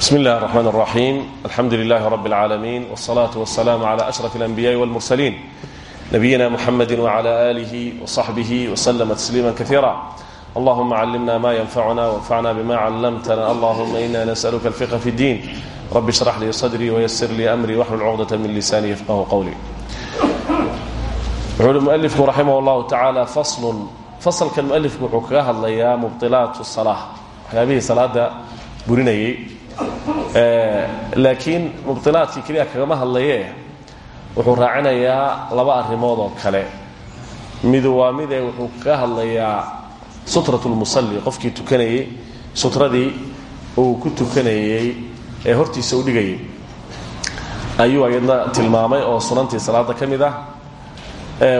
بسم الله الرحمن الرحيم الحمد لله رب العالمين والصلاة والسلام على أشرف الأنبياء والمرسلين نبينا محمد وعلى آله وصحبه وسلم تسليما كثيرا اللهم علمنا ما ينفعنا وانفعنا بما علمتنا اللهم إنا نسألك الفقه في الدين رب اشرح لي صدري ويسر لي أمري واحلل عقدة من لساني يفقه قولي wuxuu uhi mualifku raximah llahu tacaala faslun fasalkan mualifku wuxuu kaga hadlayaa mubdilaat salaa waxyaabihii salaada burinayay laakiin mubdilaadkii keliya kagama hadlaye wuxuu raacinayaa laba arrimood oo kale. Midu waa mide wuxuu kaga hadlayaa sutrat lmusalli qofkii tukanayey sutradii uu ku tukanayey ee hortiisa u dhigayay ayuu ayadna tilmaamay oo sunantii salaada ka mid ah.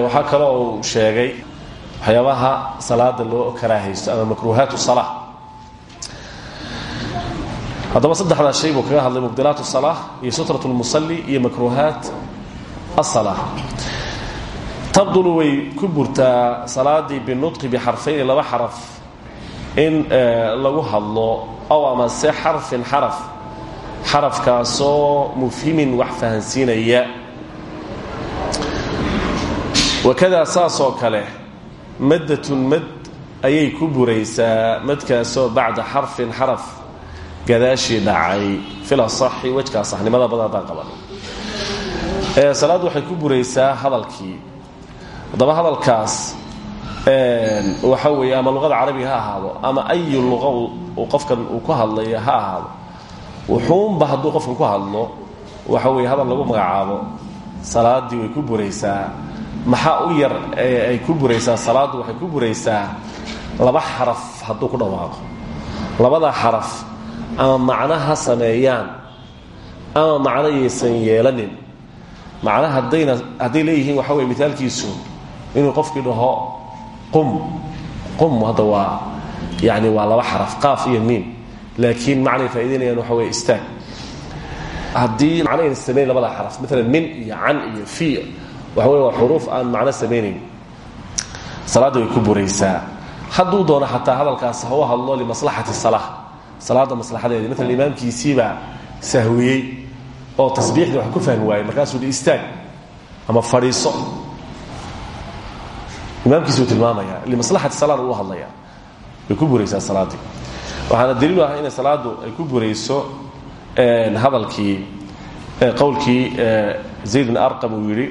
Waxaa kaloo uu sheegay waxyaabaha salaada loo karaahaysto ama makruuhaat sala haddaba saddexdaa shay buu kaga hadlay mubdilaat sala iyo sutrat lmusalli iyo makruuhaat asala tabdulu way ku burtaa salaadii binutqi bixarfayni laba xaraf in lagu hadlo ow amase xarfin xaraf xarafkaasoo mufhimin wax fahansiinaya. Wakadaa saasoo kale maddatun mad ayay ku buraysaa madkaasoo bacda xarfin xaraf gadaashii dhacay fil asaxi wejkaa saxnimada badan haddaan qaban salaaddu waxay ku buraysaa hadalkii. Haddaba hadalkaas waxa weeye ama luqada carabiga ha ahaado ama ayu luqa qofkan uu ku hadlaya ha ahaado. Wuxuunba hadduu qofkan ku hadlo waxa weeye hadal lagu magacaabo salaaddii way ku buraysaa. Maxaa u yar ay ku buraysaa salaaddu waxay ku buraysaa laba xaraf hadduu ku dhawaaqo. Labadaa xaraf ama macno ha sameeyaan ama macno yaysan yeelanin. Macno haddayna hadday leeyihiin waxa weye mitaalkiisu inuu qofkii dhaho qum. Qum hadda waa waa laba xaraf qaaf iyo miim. Laakiin macnay faa'idaynayaan waxa weye istaag. Haddii macno ayna samayn labadaa xaraf maalan min iyo can iyo fi waxa wey xuruuf aan macno samaynayn salaadda way ku buraysaa. Hadduu hadalkaas ha u hadlo limaslaxati salaa salaadda maslaxadeedii. Maalan imaamkiisiibaa sahwiyey oo tasbiixdii wax ku fahmi waayey markaasuu hi istaag ama fadhiiso. Imaamkiisi uu tilmaamaya limaslaxati salaana uu hadlaya way ku buraysaa salaaddii. Waxaana daliilu ah inay salaaddu ay ku burayso hadalkii qowlkii zayd bin arqam uu yidhi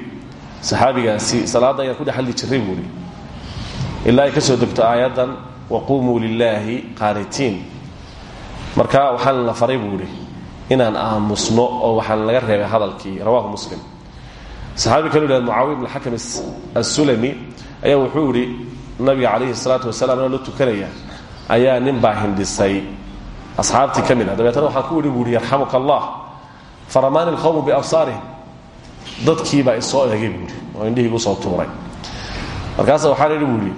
saxaabigaasi salaadda ayaan ku dhex hadli jiray buuhi ilaa ay ka soo degto aayaddan waquumuu lilaahi qaanitiin marka waxaan la faray buuhi inaan aamusno oo waxaan laga reebay hadalkii rawahu muslim. Saxaabi kale yidhahd mucaawiya bn xakam assulami ayaa wuxuu yidhi nabiga calayhi salaatu wasalaam la tukanaya ayaa nin baa hindhisay. Asxaabtii ka mid ah dabeetana waxaan ku idhi buuhi yarxamuka allah faramaani alqowmu biabsaarihim. Isoo eegay buui oo indhihiigu soo tuuray. Markaasa waxaan idhi buuhi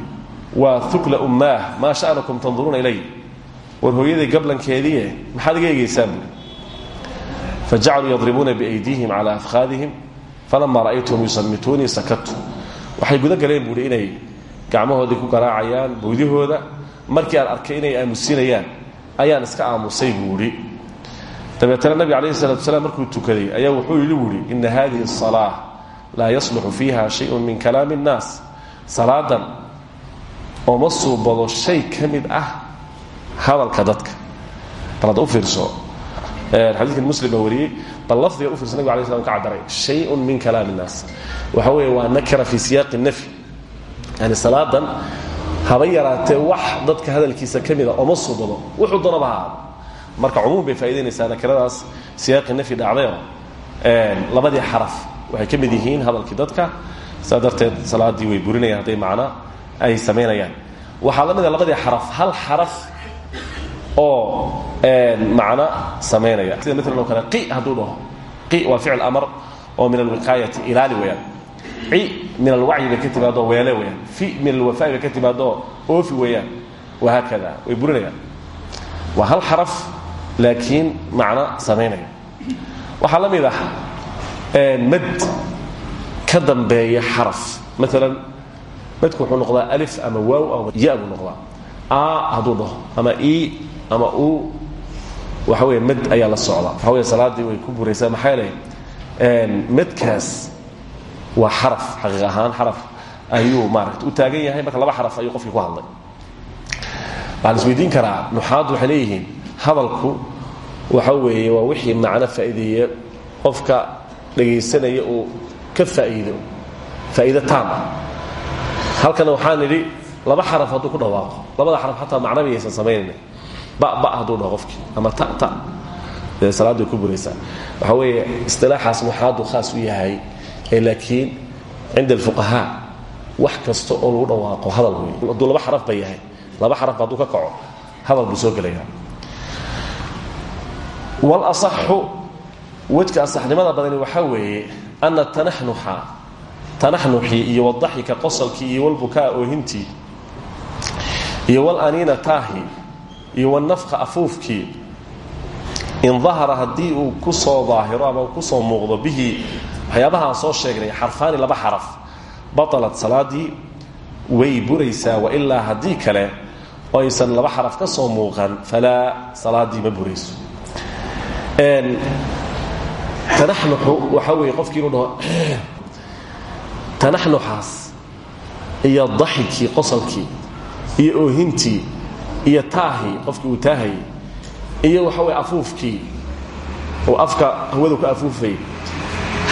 waa ukla ummaah maa sha'nakum tanduruuna war hooyaday gablankeediie maxaad iga eegaysaan buui fajacaluu yadribuuna biydiihim calaa ra'aytuhum yusamituunii sakatu waxay guda galeen buuhi inay gacmahoodii ku garaacayaan buydihooda. Markii aan arkay inay aamusinayaan ayaan iska aamusay buuhi dabeetana nabi calayhi salatu salaam markuu tukaday ayaa wuxuu yidhi buuhi ina hadihi asalaa laa yasluxu fiiha shayun min kalaami innaas salaadan oma suubado shay ka mid ah hadalka dadka. Balad u fiirso. Xadiikan muslim baa wariyey bal lafdiga u fiirsa nabig alay slam ka caddaray shayun min kalaami innaas waxa weeye waa nakira fii siyaaqi nafyi yani salaadan haba yaraatee wax dadka hadalkiisa ka mida oma subado wuxuu doonaba ha ahaado marka cumuum bay faa'idaynaysaa nakiradaas siyaaqi nafyi dhacdayoo. Labadii xaraf waxay ka mid yihiin hadalkii dadka sidaa darteed salaaddii way burinayaan hadday macna ay samaynayaan. Waxaa la mida ah labadii xaraf hal xaraf oo macno samaynaya. Sida maalan oo kale qi hadduu dhaho. Qi waa ficil amar oo min alwiqaayati ilaali weeyaan. Ci min alwacyi bay ka timaadoo weele weeyaan. Fi min alwafaa'i bay ka timaadoo oofi weeyaan. Wahaakada way burinayaan. Waa hal xaraf laakiin macno samaynaya. Waxaa la mid ah mad ka dambeeya xaraf. Maalan madku wuxuu noqdaa alif ama waaw ama ya buu noqdaa. A hadduu dhaho ama i ama u waxa wey med ayaa la socda. Waxa wey salaaddii way ku buraysaa maxaa yeelay medkaas waa xaraf xaqiiq ahaan xaraf ayuu maarata u taagan yahay. Marka laba xaraf ayuu qofkii ku hadlay. Waxaa la isweydiin karaa nuxaaddu waxay leeyihiin hadalku waxa weeye waa wixii macno faa'iideeye. Qofka dhegaysanaya uu ka faa'iido faa'iido taama halkana waxaan idhi laba xaraf hadduu ku dhawaaqo. Labada xaraf xataa macno bayaysan samaynayna ba ba hadduu dhaho qofkii. Ama ta ta. Dee salaaddu way ku buraysaa waxa weeye istilaaxaas nuxaaddu khaas u yahay ee laakiin cinda alfuqahaa wax kasta oo lagu dhawaaqo hadal wey hadduu laba xaraf ba yahay. Laba xarafba hadduu ka kaco hadal buu soo gelaya. Walasaxu wejka asaxnimada badani waxaa weeye ana tanaxnuxa tanaxnuxii iyo wadaxika qosolkii iyo walbukaa oohintii iyo walaniina taahi iyo walnafka afuufkii. In dahara haddii uu ku soo daahiro ama ku soo muuqdo bihi waxyaabaha aan soo sheegnay xarfaani laba xaraf. Batalat salaadii way buraysaa wailaa haddii kale oo laba xaraf ka soo muuqan falaa salaadii ma burayso. Tanaxnuxu waxaa weeye qofkii inuu dhaho tanaxnuxaas iyo daxikii qosolkii iyo oohintii iyo taahii qofkii uu taahayay iyo waxa weye afuufkii uu afka hawadu ka afuufayay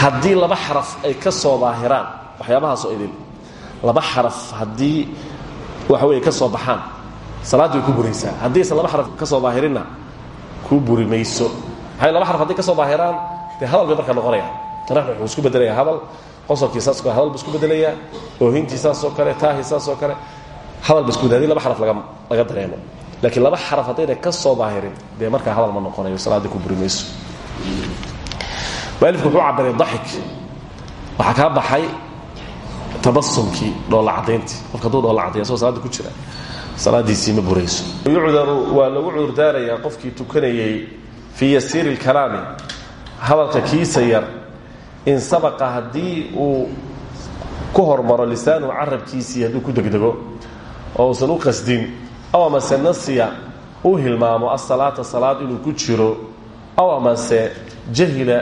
haddii laba xaraf ay ka soo daahiraan waxyaabahaasoo idin laba xaraf haddii waxa weye ka soo baxaan salaaddii way ku buraysaa haddaysan laba xaraf ka soo daahirinna kuu buri mayso maxay laba xaraf hadday ka soo daahiraan dee hadal bay markaa noqonayaan. Tanaxnux wuxuu isku bedelayaa hadal qosolkii saas kale hadal buu isku bedelayaa oohintii saasoo kale taahii saasoo kale hadal ba isku bedela haddii laba xaraf laga laga dareemo. Laakiin laba xaraf haddayna ka soo daahirin dee markaa hadal ma noqonayo salaaddii ku buri mayso mualifku wuxuu cabiray daxik. Waxaa kaa baxay tabasumkii dhoolla cadayntii qofka hadduu dhoolla cadaya asagoo salaadda ku jira salaadiisii ma burayso. Yucdaru waa lagu cudurdaarayaa qofkii tukanayey fii yasiiri اlkalaami hadalka kiisa yar in sabaqa haddii uu ku hormaro lisaanuhu carabkiisii hadduu ku degdego oo uusan u qasdin aw amase nasiya uu hilmaamo asalaata salaad inuu ku jiro. Aw amase jahila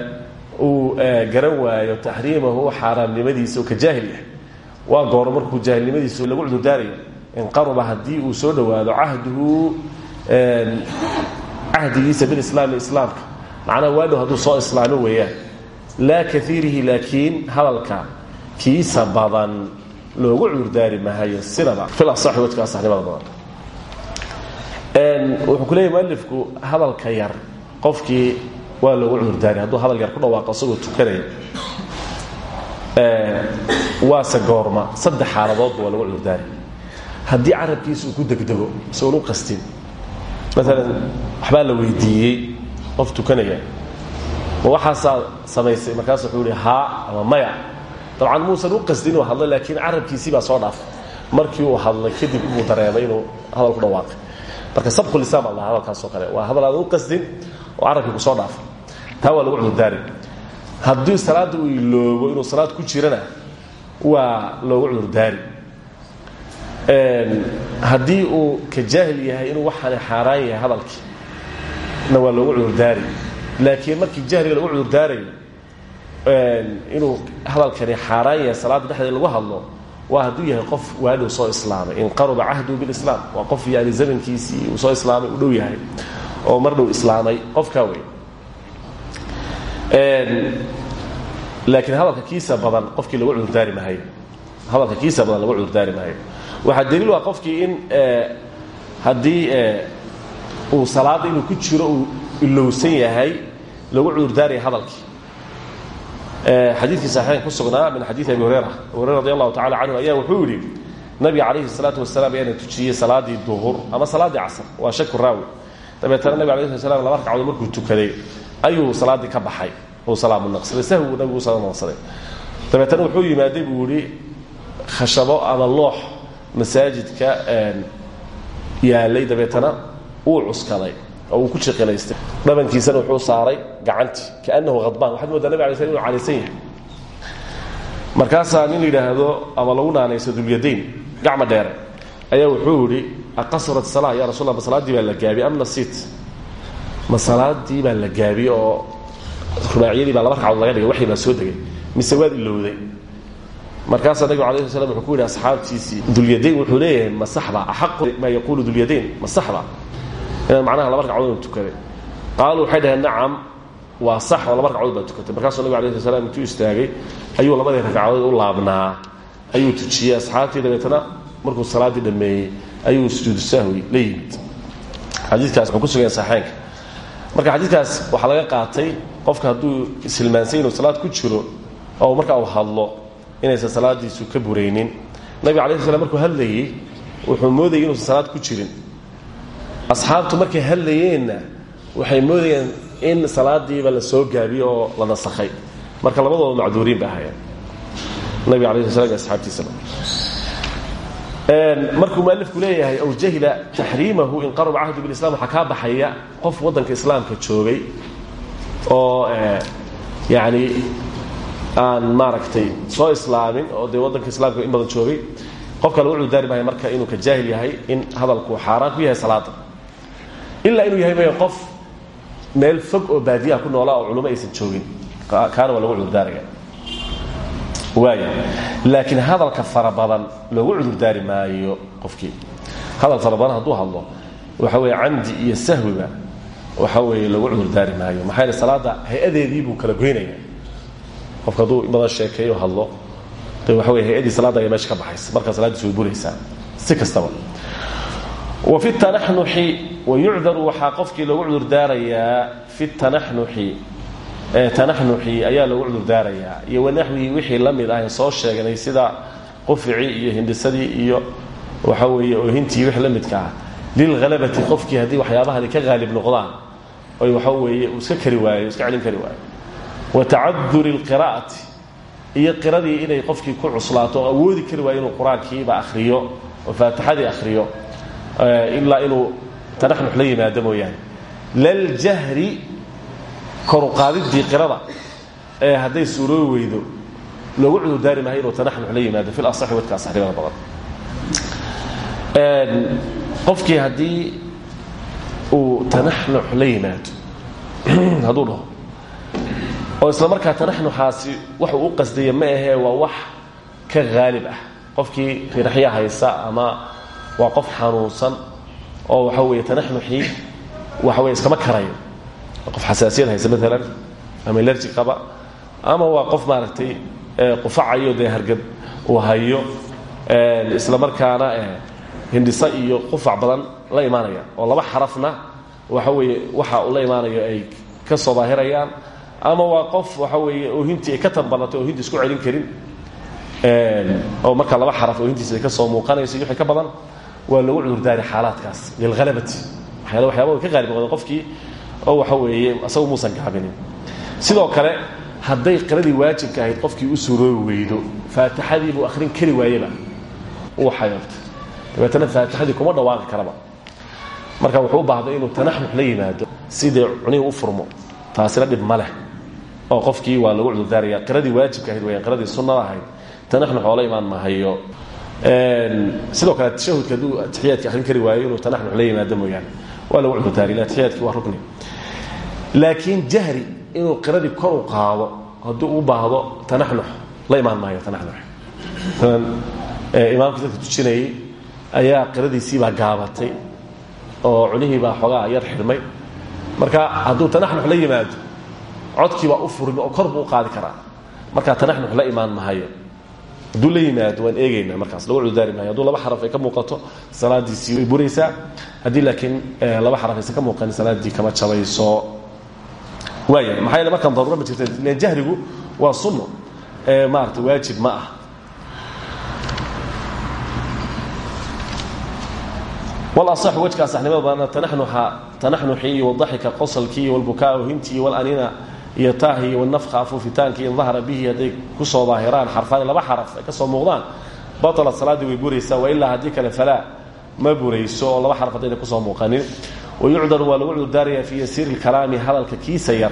uu garan waayo taxriimahu xaaraamnimadiisa ka jaahil yahay. Waa gooro markuu jaahilnimadiisa lagu cudurdaarayo inqaruba haddii uu soo dhowaado cahduhu cahdigiisa bilislaami islaamka. Macnaha waadhow hadduu soo islaamo weeyaan. Laa kaiirihi laakiin hadalka kiisa badan loogu cudurdaari mahayo sinaba ilasaxi wajka asaxnimada badan wuxuu ku leeyahy mualifku hadalka yar qofkii waa loogu cudurdaari hadduu hadal yar ku dhawaaqo isagoo tukanaya. Waase goorma saddex xaaladoodba waa lagu cudurdaari haddii carabkiisa uu ku degdego isagoon u qastin maalan waxbaa la weydiiyey qof tukanaya. Ma waxaasaa samaysay markaas wuxuu ihi haa ama maya. Dabcan muusan u qasdin inuu hadlo laakiin carabkiisii baa soo dhaafay markii uu hadlay kadib uu dareemay inuu hadal ku dhawaaqay marka sabqu lisaan baa la hadalkaasoo kale. Waa hadal aadan u qasdin oo carabkii ku soo dhaafay taa waa lagu cudurdaari haddii salaadda uu iloobo inuu salaad ku jirana waa loogu cudurdaari haddii uu ka jaahil yahay inuu waxaani xaaraan yahay hadalkii na waa loogu cudurdaari laakiin markii jahliga lagu cudurdaarayo inuu hadalkani xaaraan yahay salaadda dhexdeeda lagu hadlo waa hadduu yahay qof waadhow soo islaamay. Inqaruba cahduhu bilislaam. Waa qof yani zamankiisii uu soo islaamay uu dhow yahay oo mar dhow islaamay. Qofkaa wey. Laakiin hadalka kiisa badan qofkii lagu cudurdaari maayo hadalka kiisa badan lagu cudurdaari maayo waxaa daliil u ah qofkii in haddii uu salaadda inuu ku jiro uu ilowsan yahay lagu cudurdaaraya hadalkii xadiidkii saxiixan ku sugnaa min xadiidi abi hurayra. Abu hurayra radi allahu tacala canhu ayaa wuxuu yidhi nabiga calayhi salaatu wasalaam ayaana tujiyey salaaddii duhur ama salaaddii casr. Waa shaku raawi. Dabeetana nabig alay sl slam laba ragcadood markuu tukaday ayuu salaaddii ka baxay. Uu salaamu naqsaday sahwigu nabigu salaam naqsaday. Dabeetana wuxuu yimaaday buu yidhi khashabo ama loox masaajidka yaalay dabeetana wuu cuskaday oo ku jiqilaystay dhabankiisana wuxuu saaray gacantii kaanahu hadbaan waxaad moodaa nabig alay sl inu calaysan yahay. Markaasaa nin yidhaahdo ama lagu naanayso dulyadayn gacma dheere ayaa wuxuu yidhi aqasrat salaa ya rasul ma salaaddii baa la gaabi am nasiit. Ma salaadii baa la gaabiye oo rubaaciyadii baa laba ragcadood laga dhigay waxii baa soo degay mise waad ilowday markaasaa nabigu alay sl wuxuu ku yidhi asxaabtiisii dulyadayn wuxuu leeyahay ma saxba axaqu maa yaquulu dulyadayn ma inaan macnaha laba ragcadood tukaday qaaluu waxay dhaheen nacam waa sax oo laba ragcadood baa tukatay markaasuu nabig alay sl slam intuu istaagay ayuu labadii ragcadood u laabnaa ayuu tujiyey asxaabtii dabeetana markuu salaaddii dhammeeyey ayuu sujuudu sahwi la yimid ku sugan saxeenka marka xadiidkaas waxaa laga qaatay qofka hadduu ishilmaansay inuu salaad ku jiro oo markaa uu hadlo inaysan salaadiisu ka buraynin. Nabiga alay sl markuu hadlayey wuxuu moodayay inuusan salaad ku jirin asxaabtu markay hadlayeenna waxay moodayeen in salaadiiba la soo gaabiyo oo la nasakhay. Marka labadooda macduuriin ba ahayeen nabiga alay sl iyo asxaabtiisaba markuu mualifku leeyahay aw jahila taxriimahu inqaraba cahdu bilislam waxaa kaa baxaya qof waddanka islaamka joogay oo yani aan maaragtay soo islaamin oo dee waddanka islaamka in badan joogay. Qofka lagu cududaari maayo marka inuu ka jaahil yahay in hadalku xaaraan ku yahay salaada ilaa inuu yahay maya qof meel fog oo baadiyaha ku noolaa oo culummo aysan joogin. Kaana waa lagu cudurdaaraya waaya laakiin hadalka fara badan loogu cudurdaari maayo qofkii. Hadal fara badan hadduu hadlo waxa weeye camdi iyo sahwiba waxa weeye loogu cudurdaari maayo. Maxaa yeele salaadda hay'adeedii buu kala goynaya qofka hadduu badan sheekeeyo hadlo de waxa weye hay'adii salaadda ayaa meesha ka baxaysa markaa salaaddiis way buraysaa. Si kastaba wa fi tanaxnuxi wayucdaru waxaa qofkii loogu cudurdaarayaa fi tanaxnuxi tanaxnuxi ayaa loogu cudurdaarayaa iyo wanaxwihii wixii la mid ah soo sheegnay sida quficii iyo hindhisadii iyo waxa weeye oohintii wixii la midka ah. Lilhalabati qofkii haddii waxyaabahani ka haalib noqdaan oy waxa weeye uu iska kari waayo iska celin kari waayo. Wa tacaduri lqiraa'ati iyo qiradii inay qofkii ku cuslaato oo awoodi kari waayo inuu qur'aankiiba akhriyo oo faatixadii akhriyo ilaa inuu tanaxnux la yimaado mooyaane. Laljahri koruqaadidii qirada ee hadday suuroobi weydo loogu cudurdaari maayo inuu tanaxnux la yimaado fi lasaxi wadka asaxnimada badan. Qofkii haddii uu tanaxnux la yimaado hadduu dhaho oo isla markaa tanaxnuxaasi waxuu u qasdaya ma ahee waa wax ka haalib ah. Qofkii riraxya haysa ama waa qof xanuunsan oo waxa weeye tanaxnuxii waxa weye iskama karayo. Qof xasaasiyad haysa maalan ama elerji qaba ama waa qof maaragtay qufacayo dee hargab uu hayo isla markaana hindhisa iyo qufac badan la imaanaya. Oo laba xarafna waxa weeye waxa uu la imaanayo ay ka soo daahirayaan ama waa qof waxa weeye oohintii ay ka tanbadatay oohintii isku celin karin oo marka laba xaraf oohintiisa ay ka soo muuqanayso iyo wixii ka badan waa lagu cudurdaari xaalaadkaas lilhalabati waxyaala waxyaaba ka qaalib noqdeen qofkii oo waxa weeye asagu muusan gaabinin sidoo kale hadday qiradii waajibka ahayd qofkii u suroobi weydo faatixadii buu akhrin kari waayeba. Uu xayoortay dabeetana faatixadii kuma dhawaaqi karaba. Marka wuxuu u baahday inuu tanaxnux la yimaado sidii cunihii u furmo taasina dhib ma leh. Oo qofkii waa lagu cudurdaaraya qiradii waajibka ahayd wayaan qiradii sunnada ahayd tanaxnux oo la imaan mahayo sidoo kale tashahudka hadduu atixiyaadka akhrin kari waayo inuu tanaxnux la yimaado mooyaane. Waa lagu cudurdaariya atixiyaadki waa rukni. Laakiin jahri inuu qiradii kor u qaado hadduu u baahdo tanaxnux la imaan maayo tanaxnux imaamkii dadka tujinayay ayaa qiradiisiibaa gaabatay oo cunihiibaa xoogaa yar xidhmay marka hadduu tanaxnux la yimaado codkiibaa u furin oo kor buu u qaadi karaa. Markaa tanaxnux la imaan mahayo hadduu la yimaado waan eegaynaa markaas. Lagu cudurdaari maayo hadduu laba xaraf ay ka muuqato salaadiisii way buraysaa. Haddii laakiin laba xaraf aysan ka muuqanin salaaddii kama jabayso. Waaya maxaa yeele markaan daruuro ma jirta ilen jahrigu waa sunno. Ee maarata waajib ma ah walasaxu wejka asaxnimada badanna tanaxnuxa tanaxnuxii iyo wadaxika qosalkii walbukaa hintii walanina iyo taahi iyo wanafka afuufitaankii in dahara bihi hadday ku soo daahiraan xarfaani laba xaraf ay ka soo muuqdaan batalat salaaddii way buraysaa wa ilaa haddii kale falaa ma burayso oo laba xaraf haddayna ku soo muuqanin. Wayucdaru waa lagu cudurdaarayaa fii yasiiri lkalaami hadalka kiisa yar.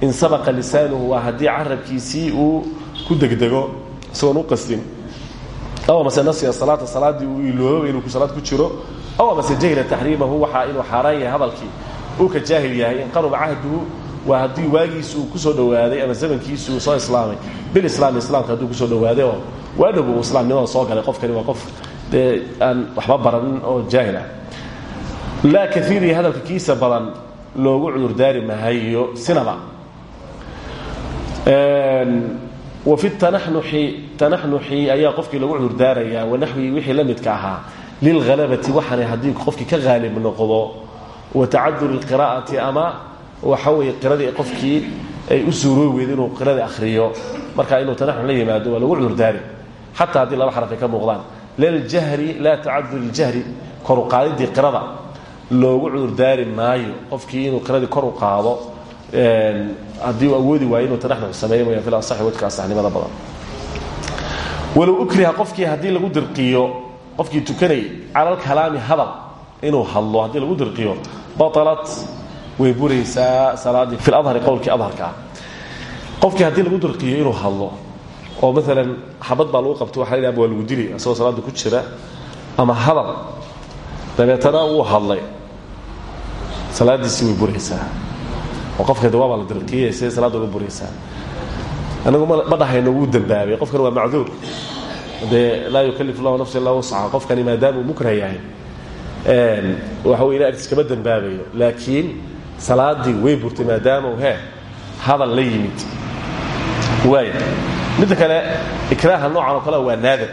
In sabaqa lisaanuhu waa haddii carabkiisii uu ku degdego isagoon u qasdin. Aw amase nasiya salaata salaaddii uu ilooba inuu salaad ku jiro. Aw amase jahila taxriimahu waxaa inuu xaaraan yahay hadalkii. Uu ka jaahil yahay inqaruba cahduhu waa haddii waagiisu uu ku soo dhowaaday ama zamankiisu uu soo islaamay. Bilislaami islaamka hadduu ku soo dhowaaday oo waadhow uu islaamnimada soo galay. Qofkani waa qof dee aan waxba baranin oo jaahil ah. Laa kaiirii hadalka kiisa badan loogu cudurdaari mahayo sinaba. Wa fi tanaxnuxi tanaxnuxi ayaa qofkii lagu cudurdaarayaa wanaxwii wixii la midka ahaa. Lilhalabati waxaanay haddii qofkii ka haalib noqdo wa tacaduri lqiraa'ati ama waxa weeye qiradii qofkii ay u suuroobi weyda inuu qiradii akhriyo marka inuu tanaxnux la yimaado waa lagu cudurdaari. Xataa haddii laba xaraf ay ka muuqdaan. Liljahri laa tacaduri ljahri koruqaadidii qirada. Loogu cudurdaari maayo qofkii inuu qiradii kor u qaado haddii uu awoodi waayo inuu tanaxnux sameeyo mooyaan fil asaxi wadka asaxnimada badan. Walow ukriha qofkii haddii lagu dirqiyo qofkii tukanayay cala alkalaami hadal inuu hadlo haddii lagu dirqiyo batalat way buraysaa salaaddii fi ladhari qowlkii adharka. Ah qofkii haddii lagu dirqiyo inuu hadlo oo maalan xabad baa lagu qabto waxa la yidhaha waa lagu dili asagoo salaadda ku jira ama hadal dabeetana wuu hadlay salaaddiisii way buraysaa. Oo qofka dawaabaa la dirqiyey siday salaadda uga buraysaa? Anagu ma dhahayno wuu dembaabay qofkan waa macduur. Dee laa yukalif llahu nafsa illa wuscaha qofkani maadaama uu mukrah yahay waxa wey ila agtiis kama dembaabayo laakiin salaaddii way burtay maadaama uu he hadal la yimid. Waaya midda kale ikraaha noocan oo kale waa naadir.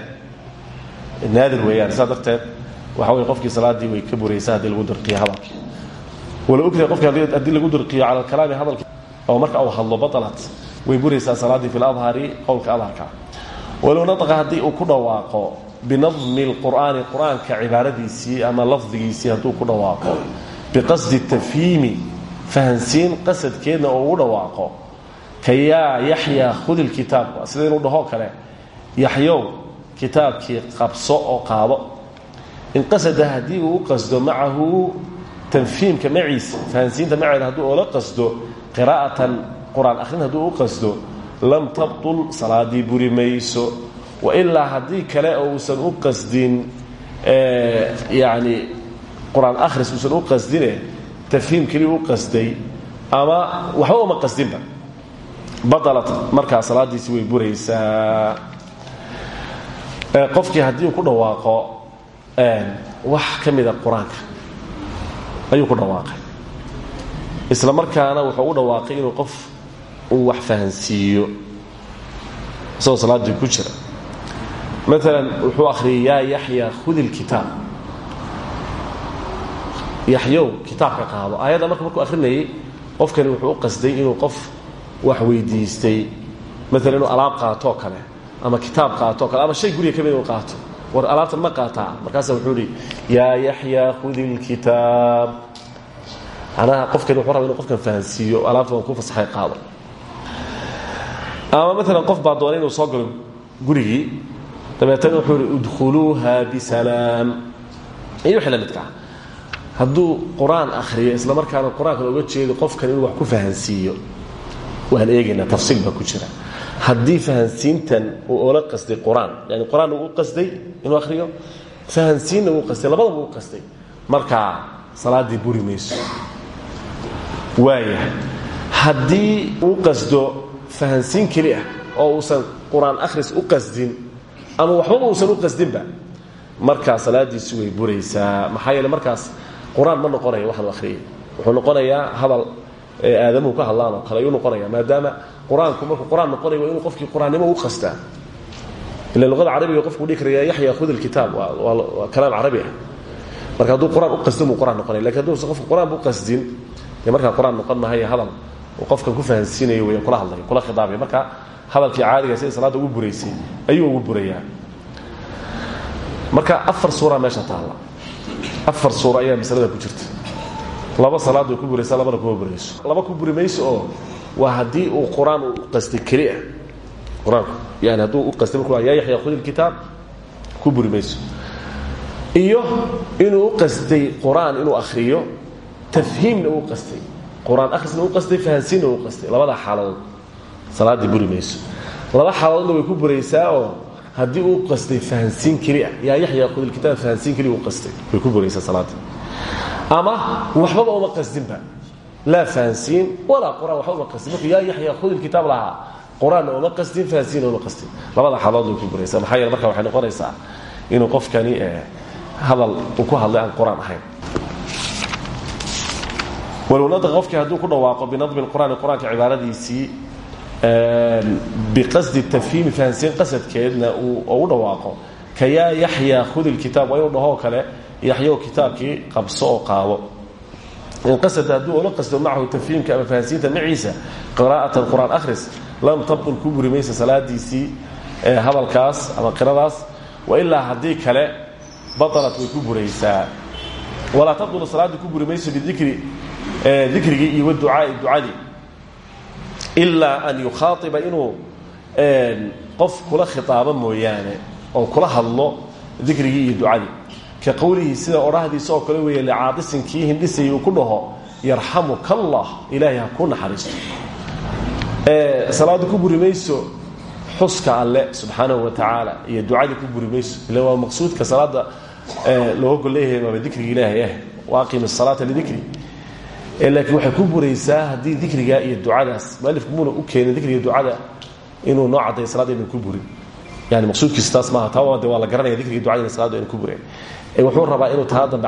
Naadir weeyaan darteed waxa wey qofkii salaaddii way ka buraysaa haddii lagu dirqiyo hadalkii walow ukriha qofki haddii lagu dirqiyo cala alkalaami hadalki oo marka uu hadlo batalat way buraysaa salaaddii fi ladhari qowlka adharka walow nataqa haddii uu ku dhawaaqo binadmi lqur'aani qur'aanka cibaaradiisii ama lafdigiisii hadduu ku dhawaaqo biqasdi tafhiimi fahansiin qasadkeedna oo ugu dhawaaqo ka yaa yaxya khudi lkitaab sida inuu kale yaxyow kitaabkii qabso oo qaado in qasada haddii uu u qasdo macahu tanfiimka maciisa fahansiinta maceeda hadduu oola qasdo qiraa'atan qur'aan akhrin hadduu u qasdo lam tabtul salaadii buri mayso wailaa haddii kale oo uusan u qasdin yani qur'aan akhris uusan u qasdine tafhiim keliya u qasday ama waxba uma qasdinba badalat markaa salaadiisi way buraysaa qofkii haddii ku dhawaaqo wax ka mida qur'aanka ayuu ku dhawaaqay isla markaana wuxuu u dhawaaqay inuu qof uu wax fahansiiyo isagoo salaaddii ku jira maalan wuxuu akhriyay yaa yaxya khudi yaxyow kitaabka qaado. Aayadda marka markuu akhrinayay qofkani wuxuu u qasday inuu qof wax weydiistay. Maalan inuu alaab qaatoo kale ama kitaab qaatoo kale ama shay guriga ka mid inuu qaato. War alaabtan ma qaataa. Markaasa wuxuu ihi yaa yaxya khudi lkitaab macnaha qofkani wuxuu raba inu qofkan fahansiiyo alaabta waan kuu fasaxay qaado. Ama maalan qof baa doonay inuu soo galo gurigii dabeetana wuxuu ihi udkhuluuha bisalaam iyo wixii la midka ah hadduu qur'aan akhriyo isla markaana qur'aankan oga jeedo qofkan wax ku fahansiiyo waan eegaynaa tafsiil ku jira. Haddii fahansiintan uu oola qasday qur'aan yani qur'aan uu u qasday inuu akhriyo fahansiinna uu qasday labadaba uu qasday. Markaa salaaddii buri mayso. Waaya uu qasdo fahansiin keli ah oo uusan qur'aan akhris u qasdin ama waxbaba uusan u qasdinba markaa salaadiisi way buraysaa. Maxaa markaas qur'aan ma noqonaya waxaanu akhriyay. Wuxuu noqonayaa hadal aadamuhu ka hadlaan oo kale ayuu noqonaya maadaama qur'aanku markuu qur'aan noqonaya waa inuu qofkii qur'aannimo u qastaa. Ila luqada carabiga qofku dhihi karaya yaxya khud ilkitaab waa kalaam carabi ah. Marka hadduu qur'aan u qasdin buu qur'aan noqonaya laakiin hadduusan qofku qur'aan bu qasdin dee markaa qur'aan noqon mahayo hadal uu qofkan ku fahansiinayo wey kula hadlayo kula khidaabaya marka hadalkii caadiga sida salaadda ugu buraysay ayuu ugu burayaa. Marka afar suura meesha taalla afar suura ayaa masalada ku jirta. Laba salaad way ku buraysaa labana kuma burayso. Laba ku buri mayso oo waa haddii uu qur'aan u qastay keli ah. Qur'aanku yani hadduu u qastay markuu yaa yaxya khud ilkitaab ku buri mayso. Iyo inuu u qastay qur'aan inuu akhriyo tafhiimna uu qastay. Qur'aan akhrisna u qastay fahansiinna uu qastay. Labadaa xaaladood salaaddii buri mayso. Laba xaaladoodna way ku buraysaa oo haddii uu qastay fahansiin keli ah yaa yaxya khudilkitaab fahansiin keli uu qastay way ku buraysaa salaaddii ama waxbaba uma qasdinba. Laa fahansiin walaa quraan waxba uma qastin markuu yaa yaxya khud ilkitaab lahaa qur'aanna uma qastin fahansiin uma qastin labada xaalood way ku buraysaa maxaa yeele marka waxay noqonaysaa inuu qofkani hadal uu ku hadlay aan qur'aan ahayn. Walow nadqa qofkii hadduu ku dhawaaqo binadmi lqur'aani qur'aanka cibaaradiisii biqasdi tafhiimi fahansiin qasadkeedna uu u dhawaaqo. Ka yaa yaxya khud ilkitaab waa inuu kale yaxyo kitaabkii qabso oo in qasada hadduu ola qasdo macahu tafhiimka ama fahansiinta maciisa qiraa'atan qur'aan akhris lam tabdul ku maysa salaadiisii hadalkaas ama qiradaas wailaa haddii kale batalat way ku buraysaa walaa tabdulu salaadii ku buri mayso iyo waducaai ducadii ilaa an yukhaaiba inuu qof kula khitaabo mooyaane oo kula hadlo dikrigii iyo ducadii ka qowlihii sida odhahdiisa oo kale weeye licaadisin kii hindhisayay uu ku dhaho yarxamuka allah ilaahay ha ku naxariisto ku buri xuska alle subxaanahu wa tacaala iyo ducadii ku buri mayso maqsuudka salaada looga gol leeyahay waaba dikriga ilaahay ah waaqim asalaata lidikri laakiin waxay ku buraysaa haddii dikriga iyo ducadaas mualifku muuna u keenin dikriga ducada inuu noo salaada inuu ku burin. Yani maqsuudkiisu taas maaha taa waa la garanaya dikriga ducada ina salaadu aynu ku bureen. Wuxuu rabaa inuu taa dambe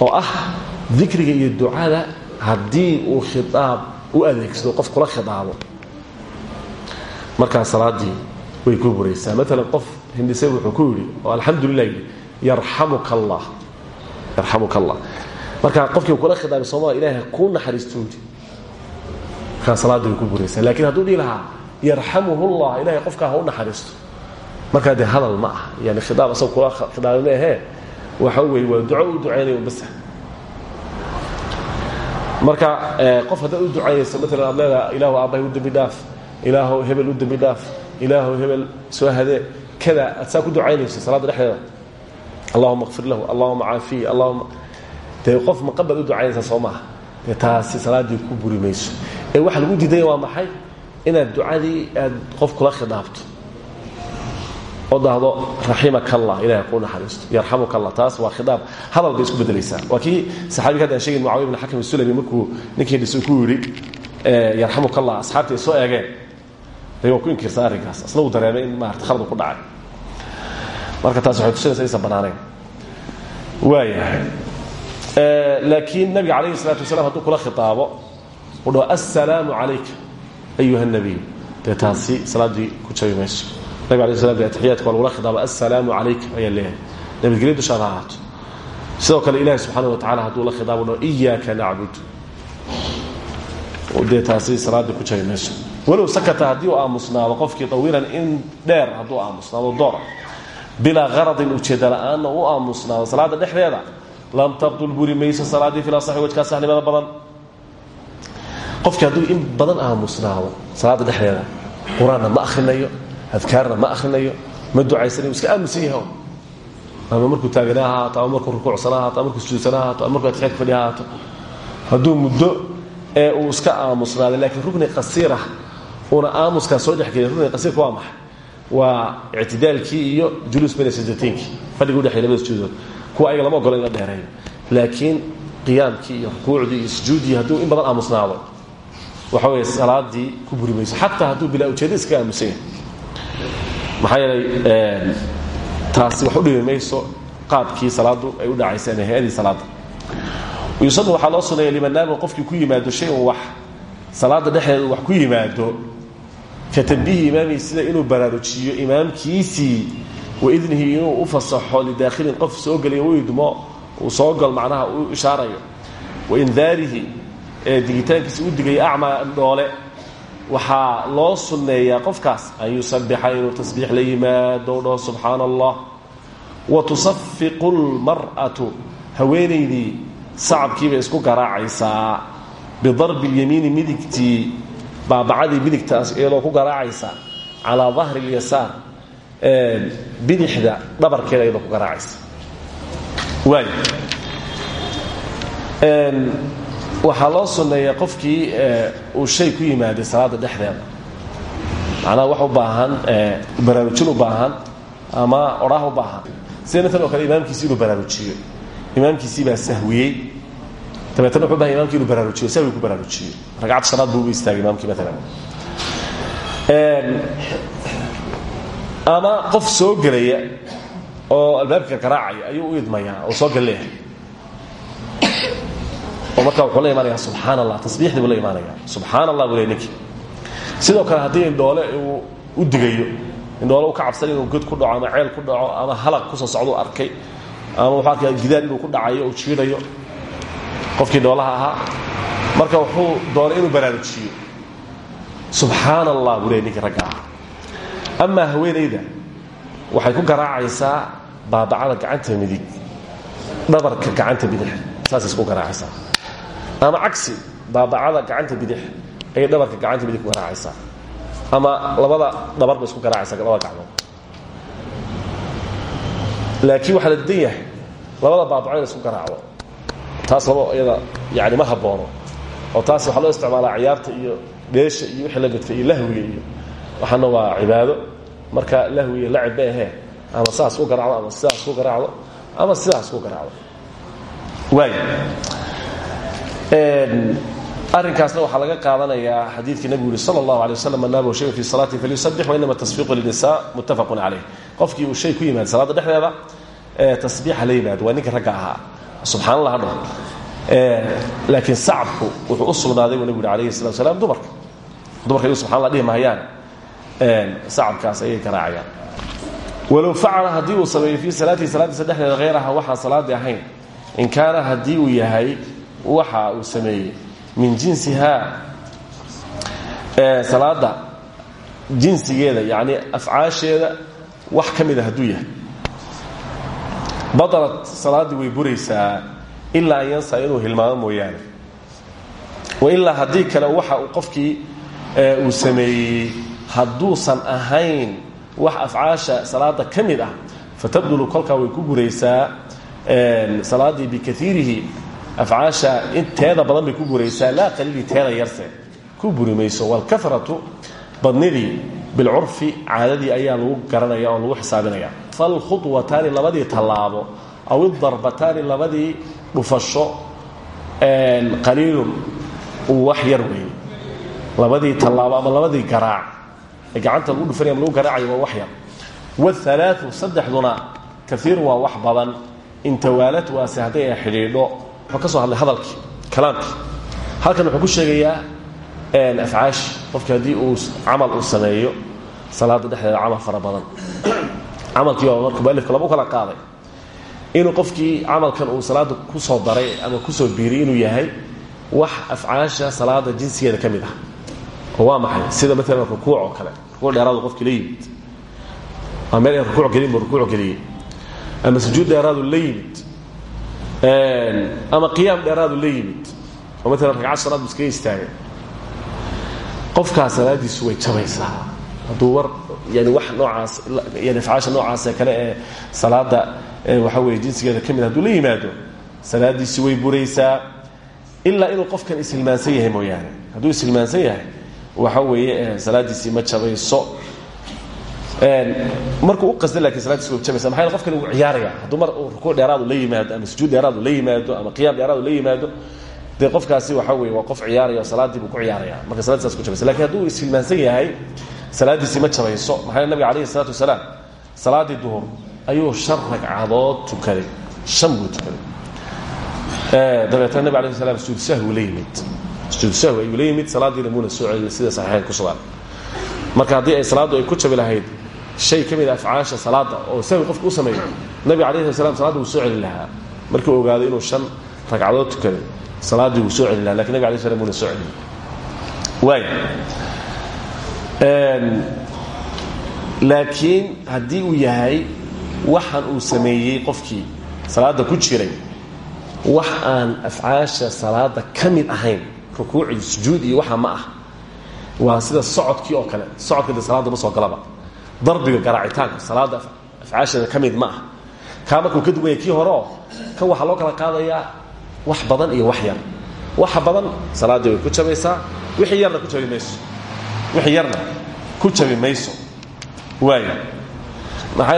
oo ah dikriga iyo ducada haddii uu khiaab u adeegsado qof kula khiaabo markaa salaadii way ku buraysaa. Maalan qof hindise wuxuu ku yidhi oo yarxamuka allah marka qofkii kula khiaabay soomala ilahay kuu naxariisto yidhi markaa salaadii way ku buraysaa lakiin hadduu dhihi lahaa yarxamuhu llah ilahay qofkaa naxariisto. Markaa dee hadal ma ah yani khiaab asagoo kula khiaabay ma ahee waxa wey waa duco u ducaynayo basa marka qof haddaad u ducaynayso maalan ilaahu aabbahay u dembi ilaahu hebel u dembi ilaahu hebel soo kada aad ku ducaynayso salaadda dhexdeeda. Allahuma kfir lahu allahuma caafiyi allahuma dee qof maqabaad u ducaynaysaa soo maaha. Dee taasi salaaddii ku buri mayso. Ee waxa lagu diidaya waa maxay? Inaad ducadii aad qof kula khidaabto. Oo dhahdo raximaka allah ilahay kuu naxariisto. Yarxamuka allah taas waa khidaab. Hadal bay isku bedelaysaa waa kii saxaabiga hadda aan sheegin mucawiya bn xakim sulami markuu ninkii dhis ku yidhi yarxamuka allah asxaabta ay soo eegeen. De waa ku inkirsa arrinkaas. Asna uu dareemay in maarata khaladu ku dhacay. Marka taas waxay tusinaysa inaysan bannaanayn. Waayahay laakiin nabiga calayhi salatu wasalam hadduu kula khitaabo u assalaamu calayka ayuha nabiy taasi salaaddii ku jabi mayso. Nabig ala slam atixiyaadka waa lagula assalaamu calayka ayaa leeyahay. Nabadgelyo dushaad ha ahaato. Sidoo kale ilahi subxaana wa tacala hadduu la khidaabo dhaho iyaaka nacbud dee taasi salaaddii ku jabi mayso. Sakata haddii uu aamusnaado qofkii tawiilan in dheer hadduu aamusnaado doora bilaa qaradin ujeeda la'aanna u salaadda dhexdeeda lam tabdul buri mayso salaaddii fil asaxi wajkaa saxnimada badan. Qofkii hadduu in badan aamusnaado salaadda dhexdeeda qur'aanna ma akhrinayo adkaarna ma akhrinayo ma ducaysanayo iska aamusan ama markuu taagana ha ahaato ama markuu rukuucsana ahaato ama markuu sujuudsana ahaato ama markuu hadduu muddo ee uu iska aamusnaaday laakiin rukni qasiirah uuna aamuskaa soo dhexgelin rukni qasiirka waa maxay? Waa ictidaalkii iyo juluus bayna sajdateynkii fadhiga udhexeey labada kuwa ayaga lama ogola in la dheereeyo laakiin qiyaamkii iyo rukuucdii iyo sujuuddii hadduu in badan aamusnaado. Waxa weeye salaadii ku buri mayso. Xataa hadduu bilaa ujeeda iskaga aamusan yahay maxaa yeelay taasi wax u dhimi mayso qaabkii salaaddu ay u dhacaysay ama hay'adii salaadda. Yusanu waxaa loo suneeya liman naama qofkii ku yimaado shay un wax. Salaadda dhexdeeda wax ku yimaado. Ka tanbiihi imaamihi sida inuu baraarujiyo imaamkiisii waidnihi inuu u fasaxo lidaakhilin qof soo gelayo u idmo soo gal macnaha u ishaarayo. Waindaarihi ee digitaankiisa u digaya acmaa dhoole waxaa loo sunneeyaa qofkaas an yusabixa inuu tasbiix la yimaado dhaho subxaana allah wa tusafiqu lmar'atu haweenaydii sacabkiibay isku garaacaysaa bidarbi اlyamiini midigtii baabacadii midigtaas iyadoo ku garaacaysa calaa dahri اlyasaar bidixda dhabarkeeda iyadoo ku garaacaysa. Waay. Waxaa loo sunneeyaa qofkii uu shay ku yimaaday salaada dhexdeeda. Macnaha wax u baahan baraarujin u baahan ama odhaah u baahan. Sida maalan oo kale imaamkiisi inuu baraarujiyo. Imaamkiisii baa sahwiyey. Dabeetna wuxuu bahay imamki inuu baraarujiyo sahwi ku baraarujiyo. Ragcad shanaad buu ugu istaagay imaamkii maalan ama qof soo gelaya oo albaabka garaacaya ayuu u idmayaa oo soo galleeha oo markaa wuxuu la imaanaya subxaan allah tasbiixdii buu la imaanaya subxaan allah buu le ninkii sidoo kale haddii indhoole uu u digayo indhoole uu ka cabsan inuu god ku dhaco ama ceel ku dhaco ama halaq ku soo socdou arkay ama wuxuu arkaya gidaar inuu ku dhacayo uu jiidayo qofkii dhoolaha ahaa marka wuxuu doonay inuu baraarujiyo subxaan allah buu le ninkii ragga ah amaa haweenayda waxay ku garaacaysaa baabacada gacanta midig dhabarka gacanta bidix saasay isku garaacaysaa. Ama cagsi baabacada gacanta bidix ayay dhabarka gacanta midig ku garaacaysaa. Ama labada dhabar bay isku garaacaysaa labada gacmood. Laakiin waxaa la didan yahay labada baabaco in isku garaacdo. Taas laba iyada yani ma haboono oo taas waxaa loo isticmaalaa ciyaarta iyo dheesha iyo wixii la midka iyo lahwiga iyo waxaana waa cibaado. Marka lahwi iyo lacib ba ahee ama sidaas ku garaacdo ama sidaas ku garaacdo ama sidaas ku garaacdo. Waay arrinkaasna waxaa laga qaadanayaa xadiidkii nabigu yuri sal اllahu alay waslam man naaba shayun fi salaati falyusabix wainama tasbiqu linisa muttafaqun calayh qofkii uu shay ku yimaado salaadda dhexdeeda tasbiixa la yimaado waa ninka ragga ahaa. Subxaan allah hadho laakiin sacabku wuxuu u sugnaaday buu nabigu yuri alayhi salatu salaam dumarka. Dumarka iyagu subxan allah dhihi mahayaan sacabkaas ayay garaacayaan walow facala haddii uu sameeyo fii salaatihi salaadiisa dhexdeeda hayraha waxaan salaadii ahayn. In kaana haddii uu yahay waxa uu sameeyey. Min jinsihaa salaada jinsigeeda yani afcaasheeda wax ka mida hadduu yahay. Badalat salaaddii way buraysaa ilaa an yansa inuu hilmaamo mooyaane. Wailaa haddii kale waxa uu qofkii uu sameeyey hadduusan ahayn wax afcaasha salaada ka mid ah fatabdulu kolkaa way ku buraysaa salaaddii bikaiirihi afcaasha inteeda badan ku buraysaa laa qaliili teeda yarse. Ku buri mayso waalkaratu badnidii bilcurfi caadadii ayaa lagu garanaya oo lagu xisaabinaya falkhudwataani labadii tallaabo aw idarbataani labadii dhufasho qaliilun wax yar weeye labadii tallaabo ama labadii garaac gacanta lagu dhufanaya lagu garaacayo waa wax yar. Waalaau saddexduna kaiir waa wax badan. Intawaalad waase hadday ay xidhiidho. Wuxuu ka soo hadlay hadalkii kalaamkii. Halkan wuxuu ku sheegayaa afcaashi qofki haddii uu camal uu sameeyo salaada dhexdeeda camal fara badan. Camalkii baa marka mualifka laba u kala qaaday. Inuu qofkii camalkan uu salaada ku soo daray ama ku soo biiriyay inuu yahay wax afcaasha salaada jinsigeeda ka mid ah. Oo waa maxay? Sida maalan rukuuc oo kale rukuuc dheeraadu qofkii la yimid. Meel rukuuc gelin buu rukuuc geliyey ama sujuud dheeraadu la yimid. Ama qiyaam dheeraadu la yimid. Oo maalan shanaad bu iskaga istaagay. Salaadiisu way jabaysaa. Hadduu war yani wax noocaas yani afcaasha noocaasee kale ee salaada waxa weeye jinsigeeda ka mid hadduu la way buraysaa. Ilaa inuu qofkan ishilmaansan yahay mooyaane. Hadduu ishilmaansan yahay waxa weeye salaadiisii ma jabayso. Markuu u qasda laakiin salaadiis way jabaysa maxaa qofkani wuu ciyaaraya? Hadduu mar uu rukuuc dheeraadu la yimaado ama sujuud dheeraadu la yimaado ama qiyaam dheeraadu la yimaado dee qofkaasi waxa weye waa qof ciyaaraya oo salaaddii buu ku ciyaaraya. Marka saladiisaas ku jabaysa laakiin hadduu ishilmaansan yahay salaadiisii ma jabayso. Maxaa nabiga alayhi isalaatu wasalaam? Salaaddii duhur ayuu shan ragcadood tukaday. Shan buu tukaday. Dabeetna nabig alayh slam sujuud sahwi la yimid sujuud sahwi ayuu la yimid salaaddiina muuna sida saxiixayn ku sugan marka haddii ay salaaddu ay ku jabi lahayd shay ka mid a afcaasha salaada oo sahwi qofka u sameeyo nabiga alayhi salam salaadda wuu soo celin lahaa. Markii uu ogaaday inuu shan ragcadood tukaday salaaddii wuu soo celin laha laakiin nabig alay slam muuna soo celin. Waay laakiin haddii uu yahay waxan uu sameeyey qofkii salaada ku jiray wax aan afcaasha salaada ka ahayn rukuuc iyo sujuud iyo waxa ma ah. Waa sida socodkii oo kale. Socodka de salaada ma soo galaba. Darbiga garaacitaanka salaada afcaasheeda ka mid ma ah. Kaa markuu ka duwanya kii hore oo kan waxaa loo kala qaadayaa wax badan iyo wax yar. Waxa badan salaaddii way ku jabaysaa wixii yarna ku jabi wixii yarna ku jabi mayso. Waay maxaa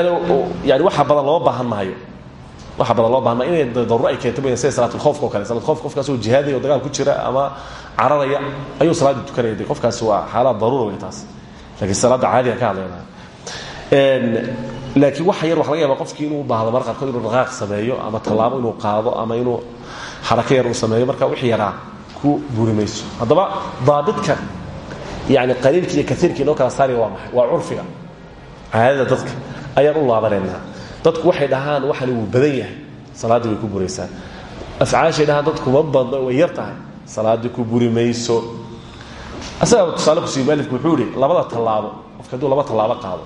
yeele waxa badan looma baahan maayo waxa badan loo baahna inay daruuro ay keento sida salaatulkhofka o kale. Salaatulkhofka qofkaas oo jihaadaya oo dagaal ku jira ama cararaya ayuu salaaddii tukanaya. De qofkaasi waa xaalad daruura wey taas. Lakiin salaadda caadiga ka hadlayna. Laakiin waxa yar waxa laga yaaba qofkii inuu baahdo mar qaarkood inuu dhaqaaq sameeyo ama tallaabo inuu qaado ama inuu xarako yar uu sameeyo. Marka wixii yaraa ku buri mayso. Haddaba daabidka yani qaliilka iyo kaiirka inoo kala saaraya waa maxay waa curfiga caadada dadka ayaan u laabanaynaa dadku waxay dhahaan waxani wuu badan yahay. Salaaddii ku buraysaa afcaashay dadku ma way yar tahay. Ku buri mayso. Asagaa tusaale ku siiy labada tallaabo. Qofka laba tallaabo qaado.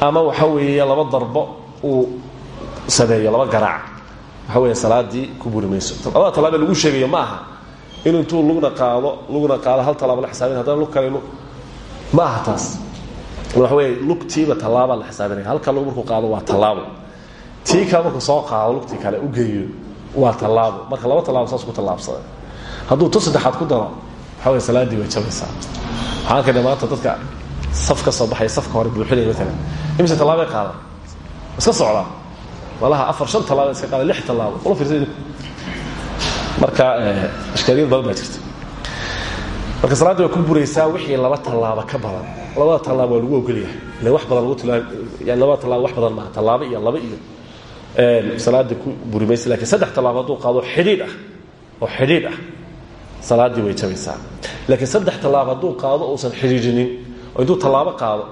Ama waxa weeye laba darbo uu sameeyo laba garaac. Waxa weeye salaaddii ku buri mayso. Labada lagu sheegayo ma inuu intuu lugna qaado lugna qaado hal tallaabo la xisaabin haddana lug kale ma aha taas waxa weeye lugtiiba tallaabaa la xisaabinaya halka lug markuu qaado waa tallaabo. Tii kale markuu soo qaado lugtii kale u geeyo waa tallaabo. Marka laba tallaabo saas ku tallaabsaday hadduu tu saddexaad ku daro waxa weye salaaddii way jabaysaa. Waxaan arkayna maanta dadka saf ka soo baxaya safka hore buuxinaya maalan imise tallaabay qaadan iska socdaa malaha afar shan tallaaba iska qaada lix tallaabo. Ula fiirsa marka ishkaaliyad badan baa jirta marka salaaddii way ku buraysaa wixii laba tallaabo ka badan. Labada tallaabo waa lagu ogolyahay. Ila wax badan lagu yani labada tallaabo wax badan maaha. Tallaabo iyo laba iyo salaaddii ku buri lakiin saddex tallaabo hadduu qaado xidhiidh ah oo xidhiidh ah salaaddii way jabaysaa laakiin saddex tallaabo hadduu qaado uusan xidhiidhinin oo intuu tallaabo qaado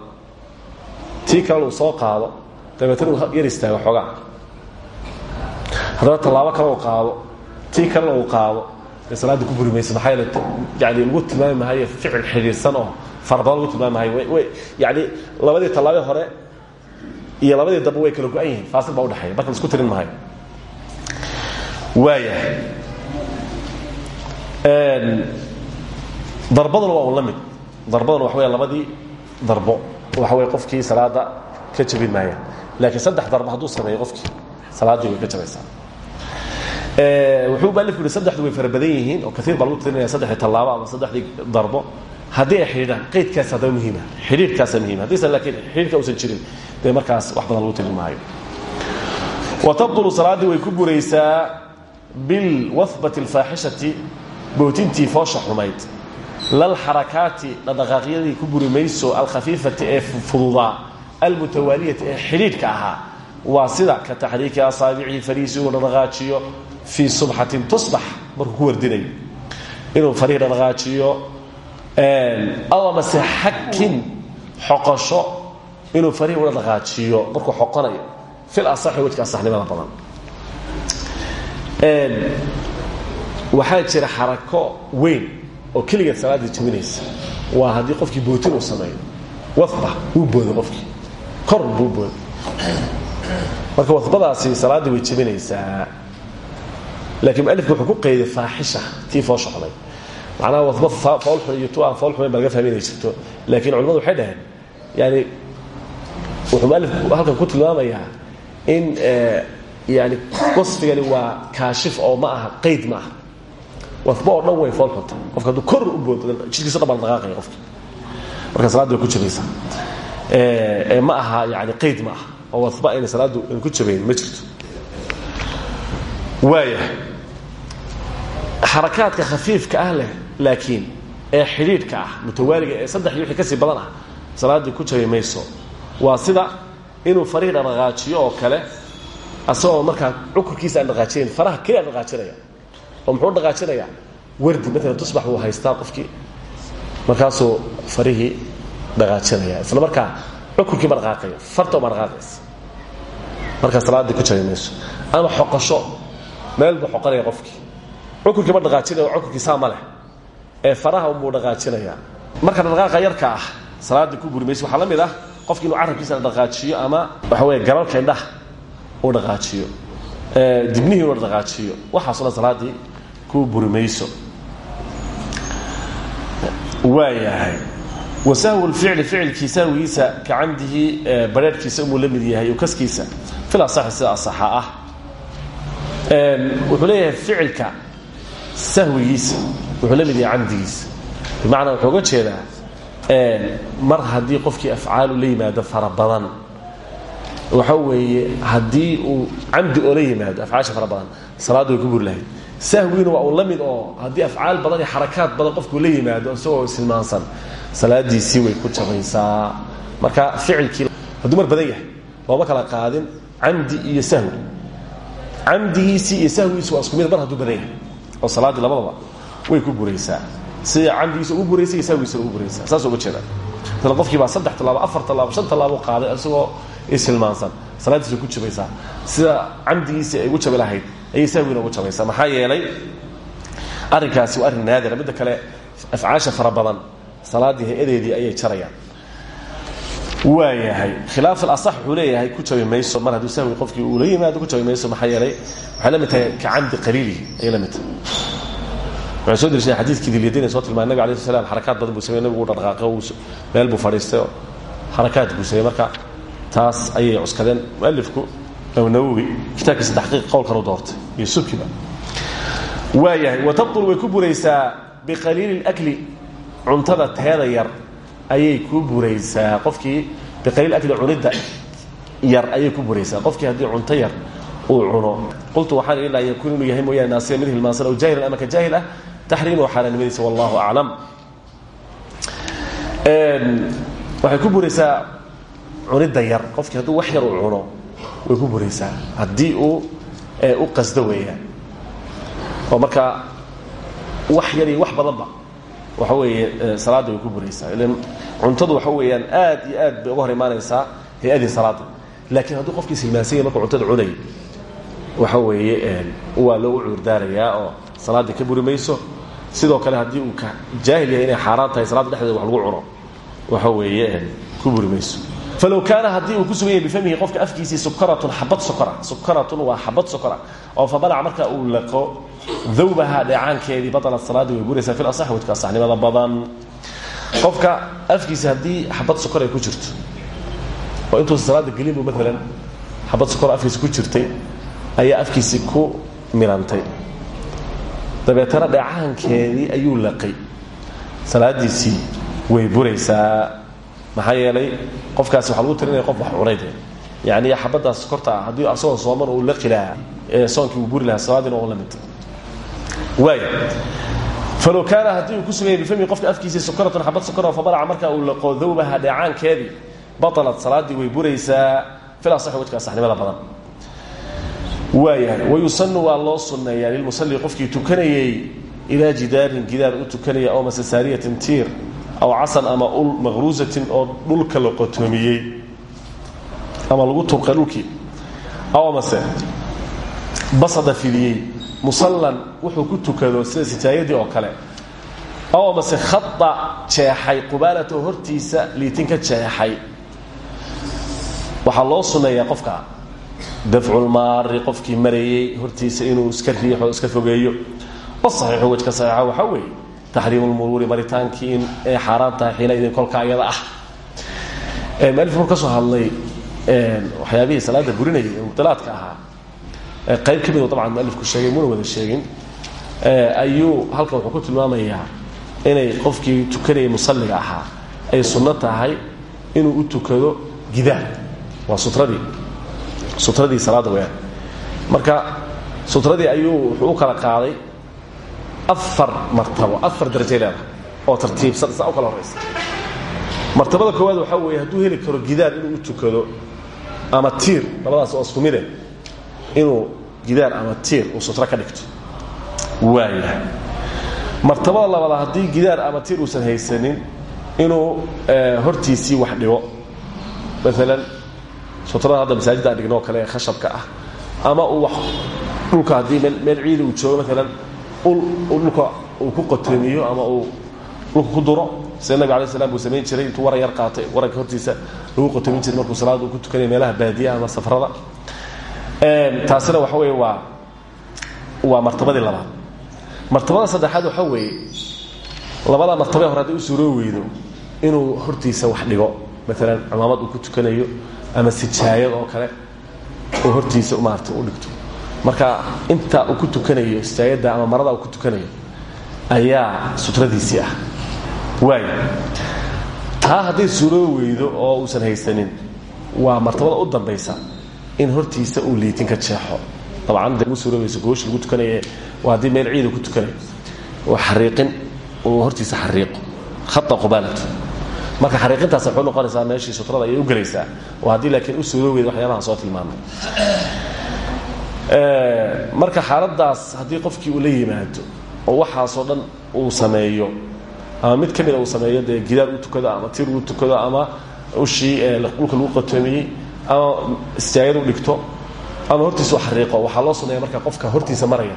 tii kalena uu soo qaado dabeetna uu yar istaago xoogaa haddana tallaabo kale uu qaado tii kalena uu qaado dee salaaddii ku buri maysa maxaa yeele yani lagu tilmaami mahayo ficil xidhiidhsan oo fara badan lagu tilmaami mahayo way yani labadii tallaabee hore iyo labadii dambe way kala go-an yihiin faasil baa udhexeeya marka la isku tirin mahayo waayahay darbaduna waa un la mid darbaduna waxa weya labadii darbo waxa wey qofkii salaada ka jabin maayaan laakiin saddex darbo hadduu sameeyo qofkii salaaddii way ka jabaysaa wuxuu mualifku yihi saddexdu way fara yihiin oo kaiir baa lagu tirinaya saddexdii tallaabo ama saddexdii darbo. Haddii ay xidhiidhaan qaydkaas haddaba muhiima. Xidhiidhkaasa muhiima. Haddiisan laakiin xidhiidhka uusan jirin dee markaas wax badan lagu tirin wa tabdulu salaaddii way ku buraysaa bilwahbati alfaaxishati bootintii foosha xumayd. Lalxarakaati dhaqdhaqaaqyadii ku buri mayso alkhafiifati ee fududaa almutawaaliyati ee xidhiidhka ahaa. Waa sida ka taxriiki asaabicihi fariisi inuu dhaqdhaqaajiyo fii subxatin tusbax markuu ku wardinayo inuu farihi dhaqdhaqaajiyo aw amase xakin xoqosho inuu farihi u dhaqdhaqaajiyo markuu xoqonayo fil asaxi wejka asaxnimada badan waxaa jira xarako weyn oo keligeed salaaddii jabinaysa waa haddii qofkii bootin uu sameeyo waba wuu booda qofkii kor buu booda marka wabadaasi salaaddii way jabinaysaa laakiin mualifku wuxuu ku qayday faaxisha tii foosha xumay macnaha waba foolxun iyo tu aan fool xumayn baa laga fahmi inay jirto laakiin culimadu waxay dhaheen yani wuxuu mualifku halkan ku tilmaamayaa in yani wasfigani waa kaashif oo ma aha qayd ma aha waba oo dhan way fool xunta qofka hadduu kor u boodo jidkiisa dhan baa la dhaqaaqaya qofka marka salaaddi way ku jabaysaa ee ma aha yani qayd ma aha oo waba ayna salaaddu ayna ku jabayn ma jirto waaya xarakaadka khafiifka ah leh laakiin ee xidhiidhka ah mutawaaliga ee saddex iyo wixii ka sii badan ah salaaddii ku jabi mayso. Waa sida inuu farihi dhaqdhaqaajiyo oo kale asagoo markaa cukurkiisa aan dhaqaajinayn faraha keli aan dhaqaajinaya oo muxuu dhaqaajinayaa wardi maalan tusbax buu haystaa qofkii. Markaasuu farihii dhaqaajinaya isla markaa cukurkii ma dhaqaaqaya farta ma dhaqaaqaysa markaa salaaddii ku jabi mayso. Ama xoqosho meel buu xoqanaya qofkii cukurkii ma dhaqaajinaya cukurkii saa ma leh. Ee faraha unbuu dhaqaajinayaa marka dhaqaaqa yarka ah salaaddii ku guri mayso waxaa la mid ah qofki inuu carabkiisa dhaqaajiyo ama waxa weeye garalka indhaha uu dhaqaajiyo. Dibnihii inuu dhaqaajiyo. Waxaasoo dhan salaaddii ku buri mayso waayahay wasahwu lficli ficilkii sahwigiisa ka camdihi bareerhkiisa umuu la mid yahay kaskiisa. Fil asaxi sida asaxa ah wuxuu leeyahay ficilka sahwigiisa wuxuu la mid yahay camdigiisa bimacnaa wuxuu uga jeedaa mar haddii qofkii afcaalu la yimaado fara badan. Waxa weeye haddii uu camdi oola yimaado afcaasha fara badan salaadda way ku buri lahayd. Sahwiina waa uu la mid oo haddii afcaal badan iyo xarakaad badan qofkuu la yimaado isagoo silmaansan salaadiisii way ku jabaysaa. Marka ficilkii hadduu mar badan yahay looma kala qaadin camdi iyo sahwi camdigiisii iyo sahwigiisi waa isku mid mar hadduu badan oo salaaddii labadaba way ku buraysaa sida camdigiisa ugu buraysa iyo sahwigiisa ugu buraysaa saas uga jeeda. Maala qofkii baa saddex tallaabo afar tallaabo shan tallaabo qaaday isagoo isilmaansan salaaddiisa ku jabaysaa. Sida camdigiisii ay ugu jabi lahayd ayay sahwina ugu jabaysaa. Maxaa yeelay arrinkaasi waa arrin naadira midda kale afcaasha fara badan salaaddii hay'adeedii ayay jarayaan waayahay. Khilaaf alasax wuxuu leeyahay ku jabi mayso mar hadduu sahwi qofkii uu la yimaado ku jabi mayso maxaa yeelay waxay la mid tahay ka camdi qaliilihi ayay la mid tahay. Waxay soo deliishaday xadiidkii dilyadiin soo tilmaay nabig alay sl slam xarakaad badan buu samey nabigu u dhaqaaqay meel buu fadhiistay oo xarakaad buu samey marka taas ayay cuskadeen mualifku nawowi kitaabkiisa taxqiiq qowlkan u doortay iyo subkiba waayahay watabtul way ku buraysaa biqaliili اlakli cuntada teeda yar ayay ku buraysaa qofkii biqaliil akli cunidda yar ayay ku buraysaa qofkii haddii cunto yar uu cuno. Qultu waxaan ilaa yakuun inuu yahay mooyaane naasiya mid hilmaansan aw jaahilan ama ka jaahil ah taxriimuhu xaaraannimadiisa wallahu aclam. Waxay ku buraysaa cunidda yar. Qofkii hadduu wax yar uu cuno way ku buraysaa haddii uu u qasdo weeyaan. Oo markaa wax yar iyo wax badanba waxa weeye salaadda way ku buraysaa ilan cuntadu waxa weeyaan aad iyo aad bay uga hor imaanaysaa hay'adii salaadda laakiin hadduu qofkii silmaansan yahy markuu cuntada cunay waxa weeye waa loogu cudurdaarayaa oo salaaddii ka buri mayso. Sidoo kale haddii uu jaahil yahay inay xaaraan tahay salaadda dhexdeeda wax lagu cuno waxa weeye ku buri mayso falow kaana haddii uu ku sugan yahay bifamihi qofka afkiisii sukaratun xabad sokora sukaratun waa xabad sokora oo fabalac marka uu laqo dawbaha dheecaankeedii batalat salaadii way buraysaa fil asax wadka asaxnimada badan qofka afkiisa haddii xabad sokor ay ku jirto oo intuusa salaada gelinbu maalan xabad sokor afkiisa ku jirtay ayaa afkiisii ku milantay dabeetana maxaa yeelay qofkaasi waxaa lagu talinaya qof wax cunayde yani xabaddaas sokorta ah haddii asagoo sooman uu laqi lahaa ee soonkii uu buri lahaa salaadiina oo la mid waaya falow kaana haddii uu ku suganya bifami qofka afkiisii sukaratun xabad sokor oo fabalaca marka uu laqo dawbaha dheecaankeedii batalat salaaddii way buraysaa. Fil asaxi wajka asaxnimada badan. Waayahay wayusanu waa loo sunneeyaa lilmusalli qofkii tukanayey ilaa jidaarin gidaar u tukanaya oo mase saariyatin tiir aw casan ama ul maqruusatin oo dhulka la qotoomiyey ama lagu turqay dhulkii. Aw amase basada fidiyey musallan wuxuu ku tukado sida oo kale. Aw amase khada jeexay qubaalatahu hortiisa liitin ka jeexay. Waxaa loo sunneeyaa qofka. Dafculmaari qofkii marayey hortiisa inuu iska riixo iska fogeeyo. Wasaxiixu wejka saxiixa waxaa weeye taxriimu lmuruuri maritaankii in ay xaaraan tahay xiina idin kolka ayada ah mualif wuxuu ka soo hadlay waxyaabihii salaada burinayay ee mubdilaadka ahaa qayb ka midu dabcan mualifku sheegay muna wada sheegin ayuu halkan wuxuu ku tilmaamayaa inay qofkii tukanayay musalliga ahaa ay sunno tahay inuu u tukado gidaar waa sutradii sutradii salaada weyaan marka sutradii ayuu wuxuu u kala qaaday afar martabo afar darajay leedahay oo tartiibsan saa u kala horaysa martabada koowaad waxaa weeye hadduu heli karo gidaar inuu u tukado ama tiir labadaas oo isku mide inuu gidaar ama tiir uu sutro ka dhigto. Waayahay martabada labaad haddii gidaar ama tiir uusan haysanin inuu hortiisii wax dhigo. Maalan sutrada hadda masaajidda aan dhigno oo kale ee khashabka ah ama uu wax dhulka haddii meel ciidi uu joogo maalan ul dhulka uu ku qotoomiyo ama uu dhulka ku duro. Sida nabig alay slam buu samayn jiray intuu waran yar qaatay. Waranka hortiisa lagu qotoomin jiray markuu salaada uu ku tukanaya meelaha baadiyaha ama safrada taasina waxa weeye waa waa martabadii labaad. Martabada saddexaad waxaa weeye labada martabee hore hadday u suuroo weydo inuu hortiisa wax dhigo. Maalan cumaamad uu ku tukanayo ama sijaayad oo kale oo hortiisa maarata u dhigto marka inta uu ku tukanayo sijaayadda ama marada uu ku tukanayo ayaa sutradiisii ah. Waay taa hadday suuroo weydo oo uusan haysanin waa martabada u dambaysa in hortiisa uu liitin ka jeexo. Dabcan de gu suuroobayso gooshi lagu tukanaye waa haddii meel ciida ku tukanayo. Oo xariiqin uu hortiisa xariiqo. Khata qubaalatu marka xariiqintaas waxay noqonaysaa meeshii sutrada ayay u gelaysaa. Oo haddii laakiin u suuroobeyda waxyaabaha soo tilmaamay marka xaaladaas haddii qofkii uu la yimaado oo waxaasoo dhan uu sameeyo ama mid ka mida uu sameeyo dee gidaar u tukado ama tir uu tukado ama ushii dhulka lagu qatoomiyey ama istaagad u dhigto ama hortiisa u xariiqo waxaa loo suneeya marka qofka hortiisa maraya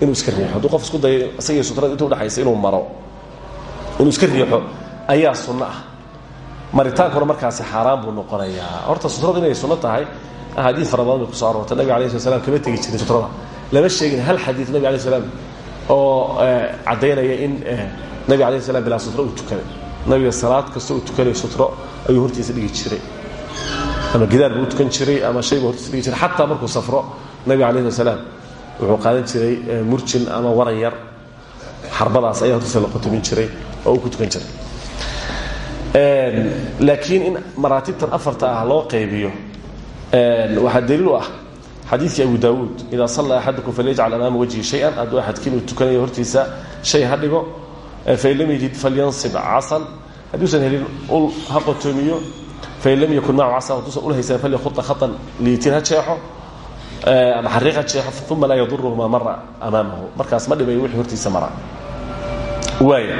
inuu iska riixo. Hadduu qof isku dayo isagii sutrada inta udhexaysa inuu maro inuu iska riixo ayaa sunno ah. Maritaankuna markaasi xaaraan buu noqonayaa. Horta sutradu inay sunno tahay axaadiid fara badan bay kuso aroortay nabig alai sla slam kama tegi jirin sutrada lama sheegin hal xadiid nabig alai slam oo caddaynaya in nabig alai slam bilaa sutro uu tukaday nabiga salaad kasta uu tukanayo sutro ayuu hortiisa dhigi jiray ama gidaar buu u tukan jiray ama shay buu hortiisa dhigi jiray xataa markuu safro nabiga alayh slat slaam wuxuu qaadan jiray murjin ama waran yar xarbadaas ayaa hortiisa la qotomin jiray oo uu ku tukan jiray laakiin in maraatibtan afarta ah loo qaybiyo waxaa daliil u ah xadiidkii abu daawuud idaa salla axadukum falyajcal amaama wajhi shay-an hadduu axadkiin uu tukanayo hortiisa shay ha dhigo fain lam yajid falyansib casan hadduusan helin ul ha qotoomiyo fain lam yakun macahu casan hadduusan ul haysan falyakhua khatan liitin ha jeexo ama xariiq ha jeexo uma laa yaduruhu maa mara amaamahu. Markaas ma dhibayo wixii hortiisa mara. Waaya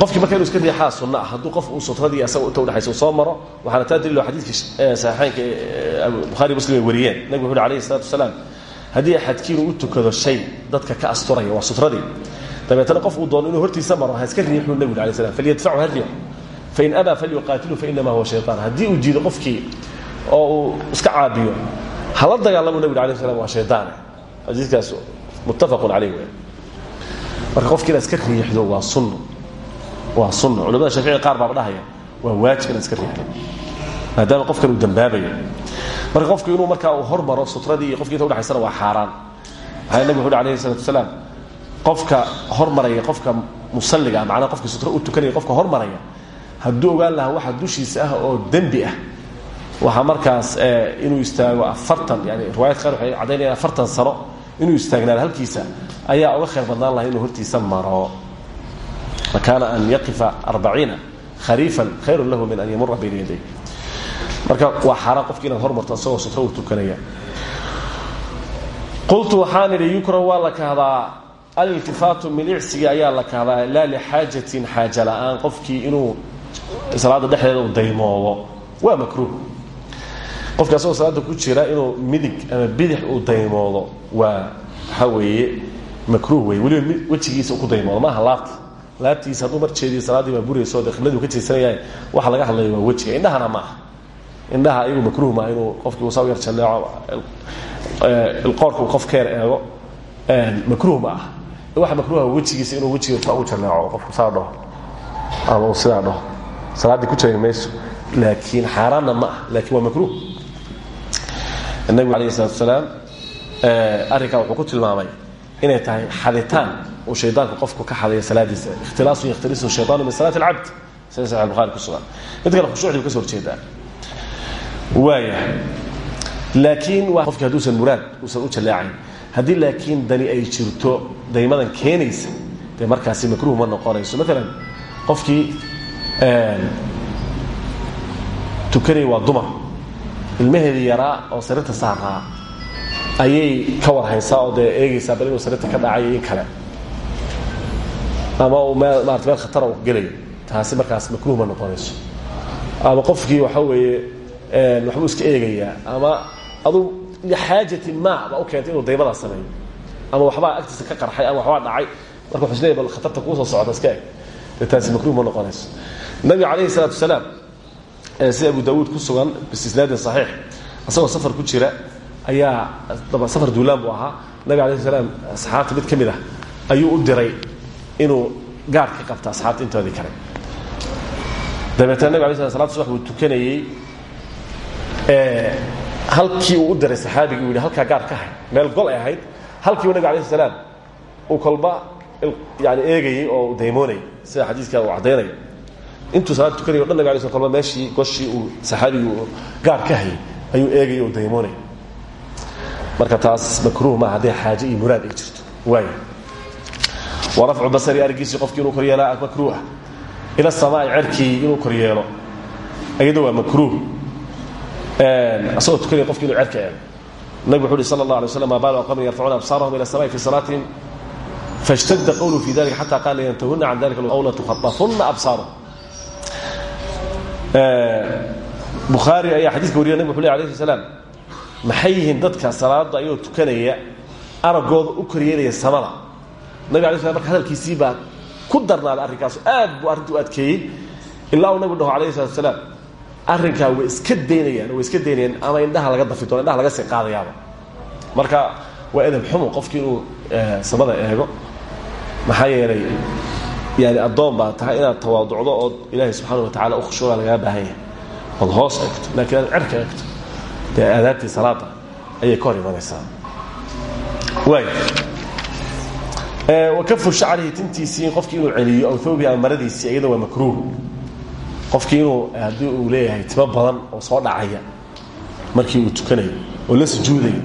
qofkii marka inu iska riixaa sunna ah hadduu qof uu sutradii asaga inta udhexaysa uu soo maro waxaana taa daliilo xadiidkii saxiixaynka ee bukhaari muslim ay wariyeen. Nabigu wuxu uhi alayhi salatu wasalaam haddii axadkiinu u tukado shay dadka ka asturaya waa sutradii dabeetana qof uu doono inuu hortiisa maro ha iska riixuu nabigu alay slam falyadfacu ha riixo. Fain abaa falyuqaatilu fainama huwa shayطaan haddii uu jiido qofkii oo uu iska caabiyo hala dagaalamu nabigu alay slam waa shayطaane xadiidkaas muttafaqun caleyh wey marka qofki inaad iska riixdo waa sunno waa sunno culamada shaaficiga qaar baaba dhahaya waa waajib inaad iska riixdo. Maadaama qofkan uu dambaabayo marka qofku inuu markaa uu hormaro sutradii iyo qofki inta udhexaysana waa xaaraan. Maxaa nabig wuxu uhi alayhi salatu wasalaam qofka hormaraya qofka musalliga ah macnaha qofka sutra u tukanaya qofka hormaraya hadduu ogaan lahaa waxa dushiisa ah oo dembi ah waxaa markaas inuu istaago afartan yani riwaayad qaar waxay caddaynayaan afartan sano inuu istaagnaado halkiisa ayaa uga khayr badnaan laha inuu hortiisa maro. Fakaana an yaqifa arbaciina khariifan khayrun lahu min an yamura bayna yaday. Marka waa xaaraan qofki inaad hormarto isagoo sutro tukanaya. Qultu waxaan idhi yukra waa la kahdaa aliltifaatu milicsiga ayaa la kahdaa laa lixaajatin xaaja la'aan. Qofkii inuu salaada dhexdeeda uu daymoodo waa makruuh qofka asagoo salaada ku jira inuu midig ama bidix uu daymoodo waa waxaa weeye makruuh wey weliba wejigiisa ku daymoodo. Maaha laabta. Laabtiisa hadduu mar jeediyo salaaddii baa burayso dee qibladii ka jeesanaya waxa laga hadlaya waa wejiga indhahana maaha indhaha ayagu makruuh maaha inuu qofkii usaa yar jalleeco ilqoorka uu qof keer eego makruuh ma ah waxa makruuha wejigiisa inuu wejiga saa u jalleeco qofku saa dhaho. Ama uu sidaa dhaho. Salaaddii ku jagi mayso. Laakiin xaaraanna ma ah laakiin waa makruuh nabigu alayh salatu asalaam arrinkaa wuxuu ku tilmaamay inay tahay xaditaan uu shaydaanku qofku ka xadayo salaadiisa. Ikhtilaasun yakhtalisu shayطaanu min salaati اlcabd sida saxix bukhari ku sugan. Mid kale khushuucdii ka so horjeedaa waaya laakiin waa qofki hadduusan muraad uusan u jalleecayn haddii laakiin dani ay jirto daymadan keenaysa dee markaasi makruuh ma noqonayso. Maalan qofkii tukanaya waa dumar ilmaheedii yaraa oo sariirta saaraa ayay ka warhaysaa oo dee eegaysaa bal inuu sariirta ka dhacayo in kale. Ama uu meel maarata meel khatara uu gelayo. Taasi markaas makruuh ma noqonayso. Ama qofkii waxa weeye waxbuu iska eegayaa ama aduu lixaajatin ma baa u keentay inuu daymadaas sameeyo. Ama waxbaa agtiisa ka qarxay ama waxbaa dhacay. Marka wuxuu isleeyahy bal khatarta kuusoo socota iska eg dee taasi makruuh ma noqonayso. Nabiga calayhi salaatu wasalaam sida abu daawuud ku sugan bisisnaadin saxiix. Isagoo safar ku jira ayaa safar duulaan buu ahaa. Nabig alay salaam asxaabta mid ka mid ah ayuu u diray inuu gaar ka qabta asxaabta intoodii kale. Dabeetna nabig alay sla salad subax buu tukanayey halkii uu u diray saxaabigii uu yidhi halkaa gaar ka hay meel gol ay ahayd. Halkiibu nabig alayh salaam uu kolba yani eegayey oo daymoonayay sida xadiiska uu caddaynayo intuu salaad tukanay o dhan nabig alay sl slam meeshii goshii uu saxaabigu gaar ka hayay ayuu eegay oo daymoonay marka taas makruuh maa hadday xaaje iyo muraad ay jirto. Waay wa rafcu basari arigiisii qofkii inuu koryeelaa makruuh ah. ila samaai cerkii inuu koryeelo iyado waa makruuh. Asagoo tukanaya qofki inuu cerka eego. Nabig wuxu uhi sal allah alay waslam maa baalu aqwamin yarfacuuna absaarahum ila samai fi salaatihim fashtada qawluhu fi dalika xata qaala yantahuuna can dalika aw latukhaafunna absaarahum bukhaari ayaa xadiiska wariya nabig wuxu ley alayh salaam. Maxay yihiin dadka salaada ayagoo tukanaya aragooda u koryeelaya samada? Nabig ala slam marka hadalkiisii baa ku darnaaday arrinkaasu. Aad buu arrinta u adkeeyey ilaa uu nabigu dhaho alayh salatu salaam arrinkaa way iska daynayaan way iska daynayaan ama indhaha laga dafi doono indhaha laga sii qaadayaaba. Marka waa edab xumo qofki inuu samada eego. Maxaa yeelay yani addoon baa tahay inaad tawaaducdo ood ilaahay subxaana wa tacala u khushuuca lagaga baahan yahay. Ood hoos eegto laakiin aad cerka eegto dee aadaabtii salaada ayay ka hor imanaysaa. Waay wakafu shacrihi tintiisii qofkii inuu celiyo aw thawbihi ama maradiisii iyada waa makruuh. Qofkii inuu haddii uu leeyahay timo badan oo soo dhacaya markii uu tukanayo oo la sujuudayo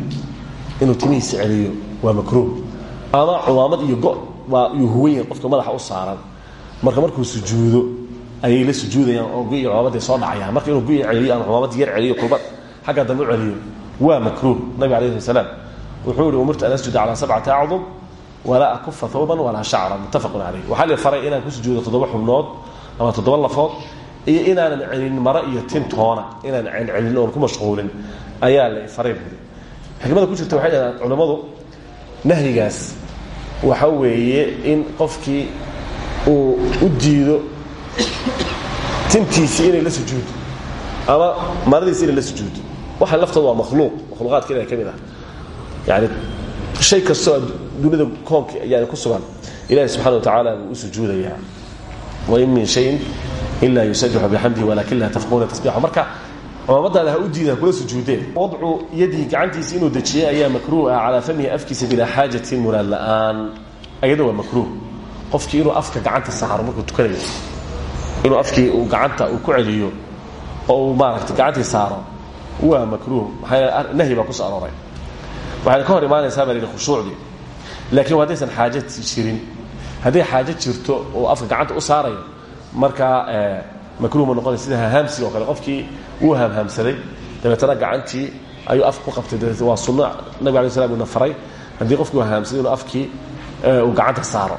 inuu timihiisi celiyo waa makruuh. Ama cumaamad iyo go waa yahay qofka madaxa u saaran. Marka markuu sujuudo ayay la sujuudayaan oo go-iyo cumaamadday soo dhacayaan. Marka inuu go-i celiyo ama cumaamad yar celiyo kulbad xagga dambe u celiyo waa makruuh. Nabig alayh slam wuxuu ihi umirtu an asjuda calaa sabcati acdum walaa akufa thawban walaa shacra. Muttafaqun caleyh waxaa la faray inaan ku sujuudo toddoba xubnood ama toddoba lafood iyo inaanan celin maro iyo tintoona inaan celcelin oon ku mashquulin. Ayaa la faray buuri xikmada ku jirta waxay culammadu nahyigaas waxa weeye in qofkii uu u diido tintiisii inay la sujuudo ama maradiisi inay la sujuudo. Waxaan laftooda waa makhluuq makhluuqaadka ilahay ka mid ah. Yani shay kastoo dunida koonka yani ku sugan ilahi subxana wa tacaala wuu u sujuudayaa. Wain min shayin ila yusabixu bixamdihi walakin laa tafqahuuna tasbixu marka cumaamadaada ha u diida kula sujuudeen wadcu yadihi gacantiisa inuu dejiyey ayaa makruuh ah calaa famihi afkiisa bilaa xaajatin muraad la'aan ayada waa makruuh. Qofkii inuu afka gacanta saaro markuu tukanayo inuu afkii uu gacanta uu ku celiyo oo uu maaragta gacantii saaro waa makruuh. Maxaa nahyi baa ku soo arooray. Waxayna ka hor imaanaysaa baa lihi khushuucdii laakiin haddaysan xaaja jirin. Hadday xaajo jirto oo afka gacanta u saarayo markaa makruuh ma noqonay sida hahaamsiga o kale qofkii wuu haamhaamsaday dabeetana gacantii ayuu afka ku qabtay. Dabeet waa sunno nabig alay slam uuna faray. Haddii qofkii uu hahaamsaday inuu afkii uu gacanta saaro.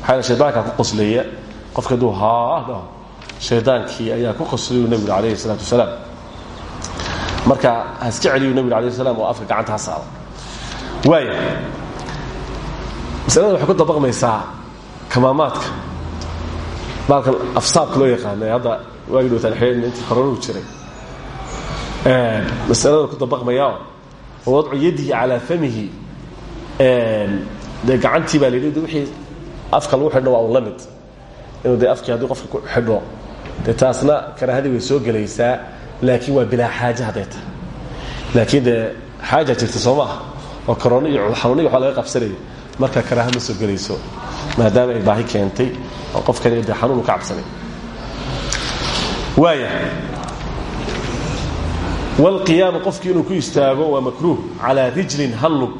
Maxaa yeele shaydaankaa ku qosleeya qofki hadduu haa dhaho shaydaankii ayaa ku qoslay uu nebigu alayhi salaatu wasalaam. Marka ha iska celiyu nebigu alayh salam oo afka gacanta ha saaro. Waaya masalada waxay ku dabaqmaysaa kamaamaadka. Baalkan afsaabka loo yaqaana hadda waagi dhowtaan xeelin intii koronu jiray masalada ku dabaqmayaa oo wadcu yadihi calaa famihi dee gacantii baa la yidhi wixii afka lagu xidho waa un la mid. Inuu dee afkii haddii qofka ku xidho dee taasna karaahadii way soo gelaysaa laakiin waa bilaa xaaje hadday tahay. Laakiin dee xaaja jirta soo maaha oo karoona iyo xanuuniga waxaa laga qabsanaya marka karaaha ma soo gelayso maadaama ay baahi keentay oo qofkani dee xanuunu ka cabsanay. Waaya wlqiyaamu qofkii inuu ku istaago waa makruuh calaa rijlin hallug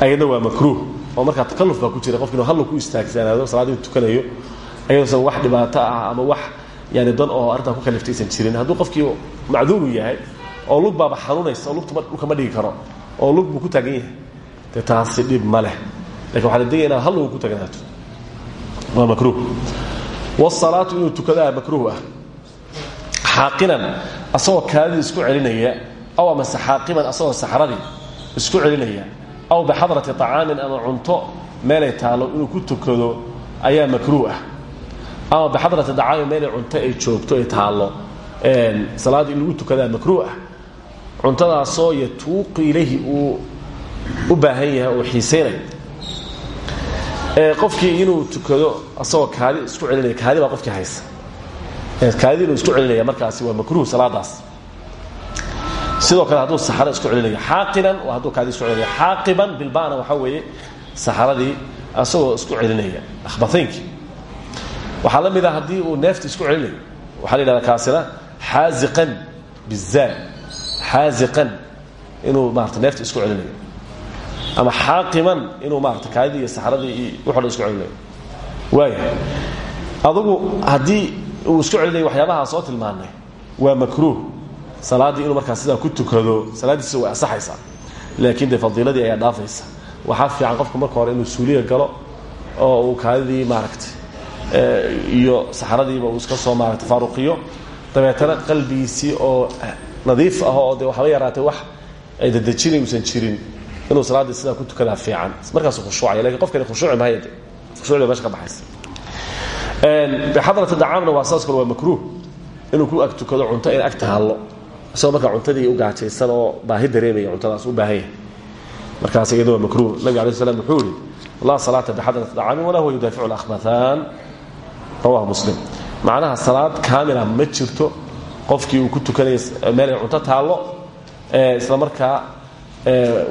ayadna waa makruuh. Oo markaa takaluf baa ku jira qofki inuu hallug ku istaagsanaado salaadii tukanayo ayadosan wax dhibaato ah ama wax yani dan oo arrintaa ku kaliftay aysan jirin. Hadduu qofkii macduuru yahay oo lug baaba xanuunaysa oo lugta dhulka ma dhigi karo oo lug buu ku taagan yahay dee taasi dhib ma leh. Lakin waxaa la digaya inaad hallugu ku tagnaato waa makruuh. Wsalaatu inuu tukadaah makruuh ah xaaqinan asagoo kaadidii isku celinaya aw amase xaaqiman asagoo saxradii isku celinaya aw bixadrati طacaamin ama cunto meelay taalo inuu ku tukado ayaa makruuh ah. Ama bixadrati طacaamin meelay cunto ay joogto ay taallo salaaddii in lagu tukadaa makruuh ah. Cuntadaasoo yatuuqu ilayhi uu u baahan yahay oo xiisaynayo qofkii inuu tukado asagoo kaadi isku celinaya kaadi baa qofkii haysa kaadi inuu isku celinaya markaasi waa makruuh salaadaas. Sidoo kale hadduu saxaro isku celinayo xaaqinan waa hadduu kaadi isku celinaya xaaqiban bilbana waxaa weeye saxaradii asagoo isku celinaya akhbataynkii waxaa la mid a haddii uu neefta isku celinayo waxaa la yidhahdaa kaasina xaaziqan bizaa xaaziqan inuu maarata neefta isku celinayo ama xaaqiman inuu maarata kaadidii iyo saxradii iyo wuxo dhan isku celinayo. Waaya adugu haddii uu isku celinayo waxyaabahaa soo tilmaanay waa makruuh. Salaaddii inuu markaa sidaa ku tukado salaaddiisa way asaxaysaa laakiin dee fadiiladii ayaa dhaafaysa. Waxaa fiican qofku marka hore inuu suuliga galo oo uu kaadidii maaragtay iyo saxradiiba uu iska soo maaragtay faaruqiyo. Dabeetana qalbigiisii oo nadiif ah oo de waxba yaraatay wax ay dadejinay uusan jirin. Inuu salaaddii sidaa ku tukadaa fiican. Markaasuu khushuucaya laakiin qofkani khushuuci mahaya de khushuucda meesha ka baxaysa bixadrati dacaamna waa saas kale waa makruuh. Inuu ku ag tukado cunto in ag taallo isagoo markaa cuntadii u gaajaysan oo baahi dareemaya cuntadaas u baahan yahay. Markaas iyada waa makruuh. Nabig alay slam wuxuu yihi laa salaata bixadrati dacaamin walaa huwa yudaaficu lakhbathaan rawahu muslim. Macnaha salaad kaamila ma jirto qofkii uu ku tukanaya meel ay cunto taallo. Isla markaa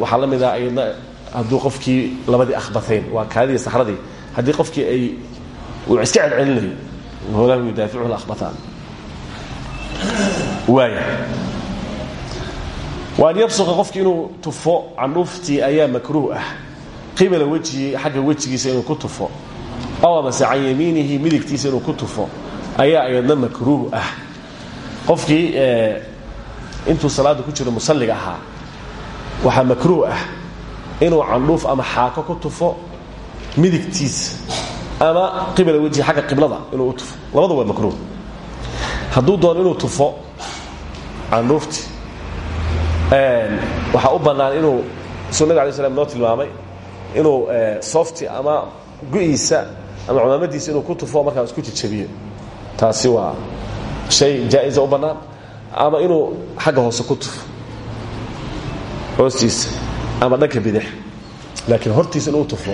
waxaa la mid ah ayadna hadduu qofkii labadii akhbatayn waa kaadii saxradii. Haddii qofkii ay uu iska celcelinayo walahu yudaaficuhu lakhbataan waaya waan yabsuqa qofki inuu tufo candhuuftii ayaa makruuh ah. Qibala wejhi xagga wejigiisa inuu ku tufo. Aw amase can yamiinihi midigtiisa inuu ku tufo ayaa ayadna makruuh ah. Qofkii intuu salaada ku jiro musalliga ahaa waxaa makruuh ah inuu candhuuf ama xaako ku tufo midigtiisa ama qibala wejhi xagga qiblada inuu tufo. Labada waa makruuh. Hadduu doono inuu tufo candhuufti waxaa u bannaan inuu suu nabig alay slam noo tilmaamay inuu softi ama gu-iisa ama cumaamadiisa inuu ku tufo markaa isku jejabiyo taasi waa shay jaa-isa u bannaan. Ama inuu xagga hoose ku tufo. Hoostiisa. Ama dhanka bidix. Laakiin hortiisa inuu tufo.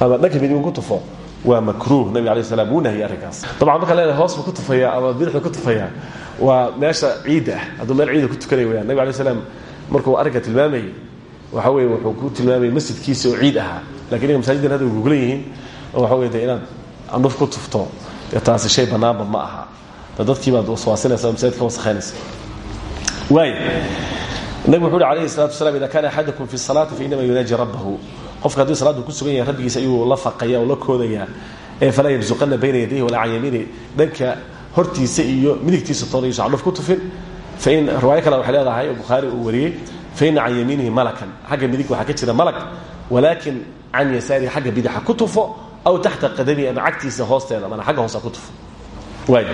Ama dhanka bidix ku tufo waa makruuh. Nabig alay slam wuu nahiyey arrinkaas. Dabcan marka leedahay hoos buu ku tufaya ama bidixuu ku tufaya. Waa meesha ciidda ah. Hadduu meel ciida ku tukanaya wayaan nabig alay slam markuu arrinka tilmaamayey waxa weye wuxuu ku tilmaamayay masjidkiisa oo ciid ahaa. Lakin inga masaajidan hadda guglan yihiin oo waxa wey de inaad andhuf ku tufto dee taasi shay bannaanba ma aha. De dadkii baad waswaasinaysa masaajid ka wasakhaynaysa waaya nabig wuxu uhi alayhi salatu wasalaam ida kana axadakum fi salaati fainama yunaaji rabbahu qofka hadduu salaadu ku sugan yahay rabbigiisa ayuu la faqaya oo la koodaya. Ee falaa yabsuqana bayna yadayhi walaa can yamiini dhanka hortiisa iyo midigtiisa toona yuusan candhuf ku tufin. Fain riwaayo kale waxay leedahay oo bukhaari uu wariyey faina can yamiinihi malakan. Xagga midig waxaa ka jira malag walaakin can yasaarihi xagga bidaxa ku tufo aw taxta qadamihi ama cagtiisa hoosteeda mana agga hoosa ku tufo. Waay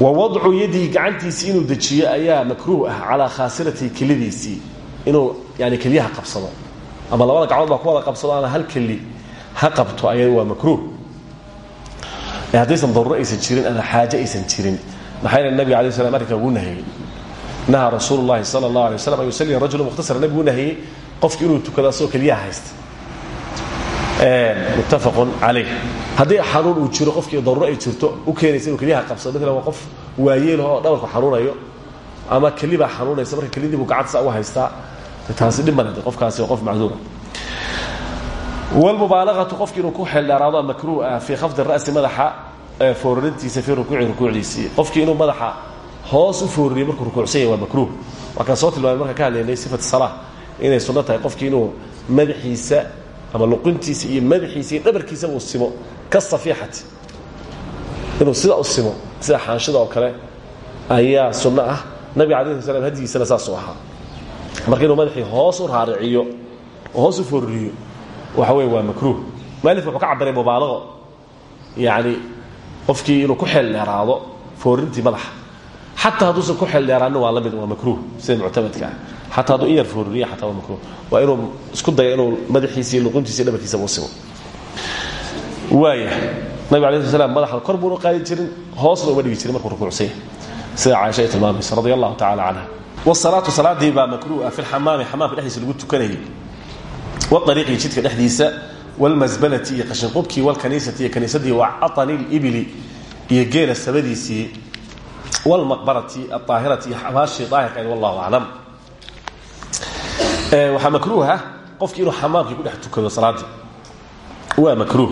wa wadcu yadihi gacantiisii inuu dejiyo ayaa makruuh ah calaa khaasiratihi kelidiisii inuu yani keliyaha qabsado. Ama labada gacmood baa ku wada qabsado ama hal keli ha qabto aya waa makruuh. Haddaysan daruuro aysan jirin ama xaaje aysan jirin. Maxaa yeele nabiga alay slam arrinkaa wuu nahiyey. Nahaa rasuulu llahi sala allah alay waslam an yusalliya rajulu mukhtasara nabigu nahiyey qofki inuu tukado asagoo keliyaha haysta muttafaqun calayh. Haddii xanuun uu jiro qofkii daruuro ay jirto u keenaysa inuu keliyaha qabsado. Maalan waa qof waayeelho oo dhabarku xanuunayo ama kelibaa xanuunaysa marka kelidii buu gacanta saa u haystaa taasi dhib male qofkaasi waa qof macduura wlmubaalaqatu qofki inuu ku xeeldheeraado makruuh ah fii khafdi ra'si madaxa foorarintiisa fii rukuuci rukuucdiisii qofkii inuu madaxa hoos u fooririyo markuu rukuucsan yahy waa makruuh markaan soo tilmaamay markaan ka hadlaynay sifat salaa inay sunno tahay qofkii inuu madaxiisa ama luqintiisa iyo madaxiisa iyo dhabarkiisa uu simo ka safiixati inuu sida u simo sida xaanshida oo kale ayaa sunno ah nabiga alay sl slam hadigiisana saasuu ahaa marka inuu madaxii hoos u raariciyo oo hoos u fooririyo waxa wey waa makruuh. Mualif wuxuu ka cabiray mubaalaqo. Yani qofkii inuu ku xeel dheeraado foorintii madaxa. Xataa hadduusan ku xeel dheeraanin waa la mid waa makruuh sida muctamadka. Ah xataa hadduu in yar fooririya xataa waa makruuh. Waa inuu isku daya inuu luquntiisa iyo dhabarkiisaba u simo. Waaya nabig alay sl slam madaxa kor buuna qaadi jirin hoosna uma dhigi jirin markuu rukuucsan yahay. Sida caaisha ay tilmaamaysa radi allahu tacala canha wsalaatu salaadii baa makruuh ah fi lxamaami xamaamka dhexdiisa lagu tukanayay wariiqi jidka dhexdiisa wlmasbalati iyo qashinqubkii wlkaniisati iyo kaniisadii wacatani libili iyo geela sabadiisii wlmaqbarati aaahirati iyo xabaashii daahirka wallahu aclam waxaa makruuha qofkii inuu xamaamkii ku dhex tukado salaadii waa makruuh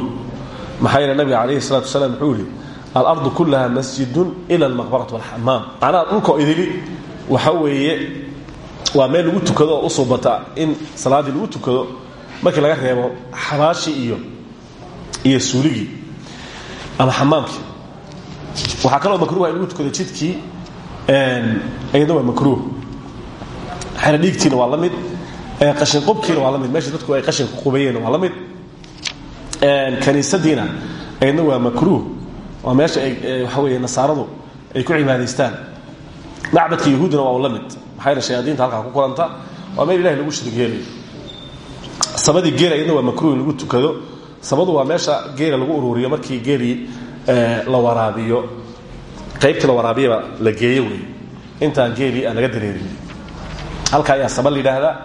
maxaa yeele nabiga calayhi salatu wasalaam wuxuu yihi alardu kullaha masjidun ila almaqbarati walxamaam macnaha dhulkoo idili waxa weeye waa meel lagu tukado oo u suubata in salaaddii lagu tukado markii laga reebo xabaashii iyo iyo suuligii ama xamaamkii waxaa kaloo makruuha in lagu tukado jidkii iyadna waa makruuh. Xena dhiigtiina waa la mid qashin qubkiina waa la mid meesha dadku ay qashinka qubayeen waa la mid. Kaniisadiina iyadna waa makruuh. Waa meesha ay waxa weeye nasaaradu ay ku cibaadaystaan macbadka yahuudina waa u la mid maxaa yeele shayaadiinta halkaa ku kulanta? Waa meel ilahi lagu shirig yeelayo sabadii geela waa makruuh in lagu tukado. Sabadu waa meesha geela lagu ururiyo markii geelii la waraabiyo. Qaybtii la waraabiyaba la geeyo wey intaan geelii laga dareerin. Halka ayaa saba la yidhaahdaa.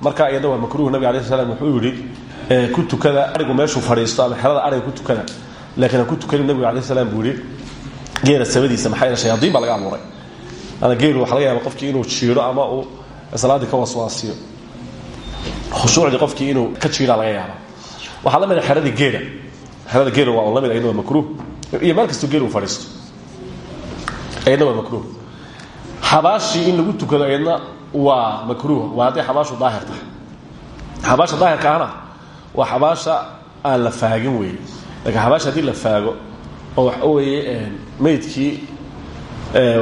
Marka iyadna waa makruuh nabig alai slam wuxuu yidhi ku tukada arigu meeshuu fadhiisto ama xerada ariga ku tukada. Laakiin ku tukanin nabigu alai slam buu geela sabadiisa maxaa yeele shayaadiin baa laga abuuray ana geelu waxa laga yaaba qofkii inuu jiidho ama uu salaaddii ka waswaasiyo. Khushuucdii qofkii inuu ka jiidhaa laga yaaba waxaa la mida xeradii geela. Xerada geela waa la mid ayadna waa makruuh. Iyo meel kastoo geel uu fadhiisto. Ayadna waa makruuh. Xabaashii in lagu tukado ayadna waa makruuh. Waa hadday xabaashu daahir tahay. Xabaasha daahirka ahna waa xabaasha aan la faagin weeye laakiin xabaasha haddii la faago oo waxa weeye meydkii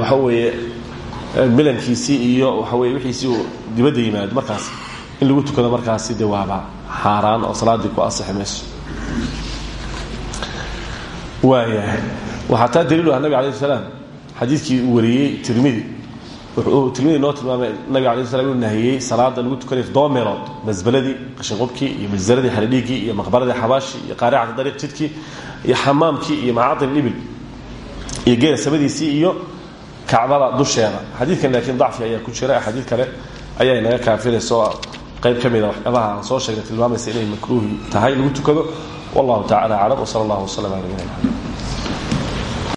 waxa weeye milankiisii iyo waxa weye wixiisii uu dibadda yimaado markaas. In lagu tukado markaasi dee waaba xaaraan oo salaaddii ku asixi mayso waayahay waxaa taa daliilu ah nabig alayh salaam. Xadiidkii uu wariyey tirmidi wuxuu tirmidi noo tilmaamay nabig alay slam inuu nahiyey salaada lagu tukanayo toddoba meelood masbaladii qashinqubkii iyo masdaradii xalidhiiggii iyo maqbaradii xabaashii iyo qaaricata dariiq jidkii iyo xamaamkii iyo macaadin ibil iyo geela samadiisii iyo kacbada dusheeda xadiidkan laakiin dacfi ayaa ku jira. Xadiid kale ayaa inaga kaafiraysa oo qayb ka mida waxyaabaha aan soo sheegnay tilmaamaysa inay makruuhi tahay. Lagu tukado. Wallahu tacala aclam wsala allah waslm ala nabina mxamed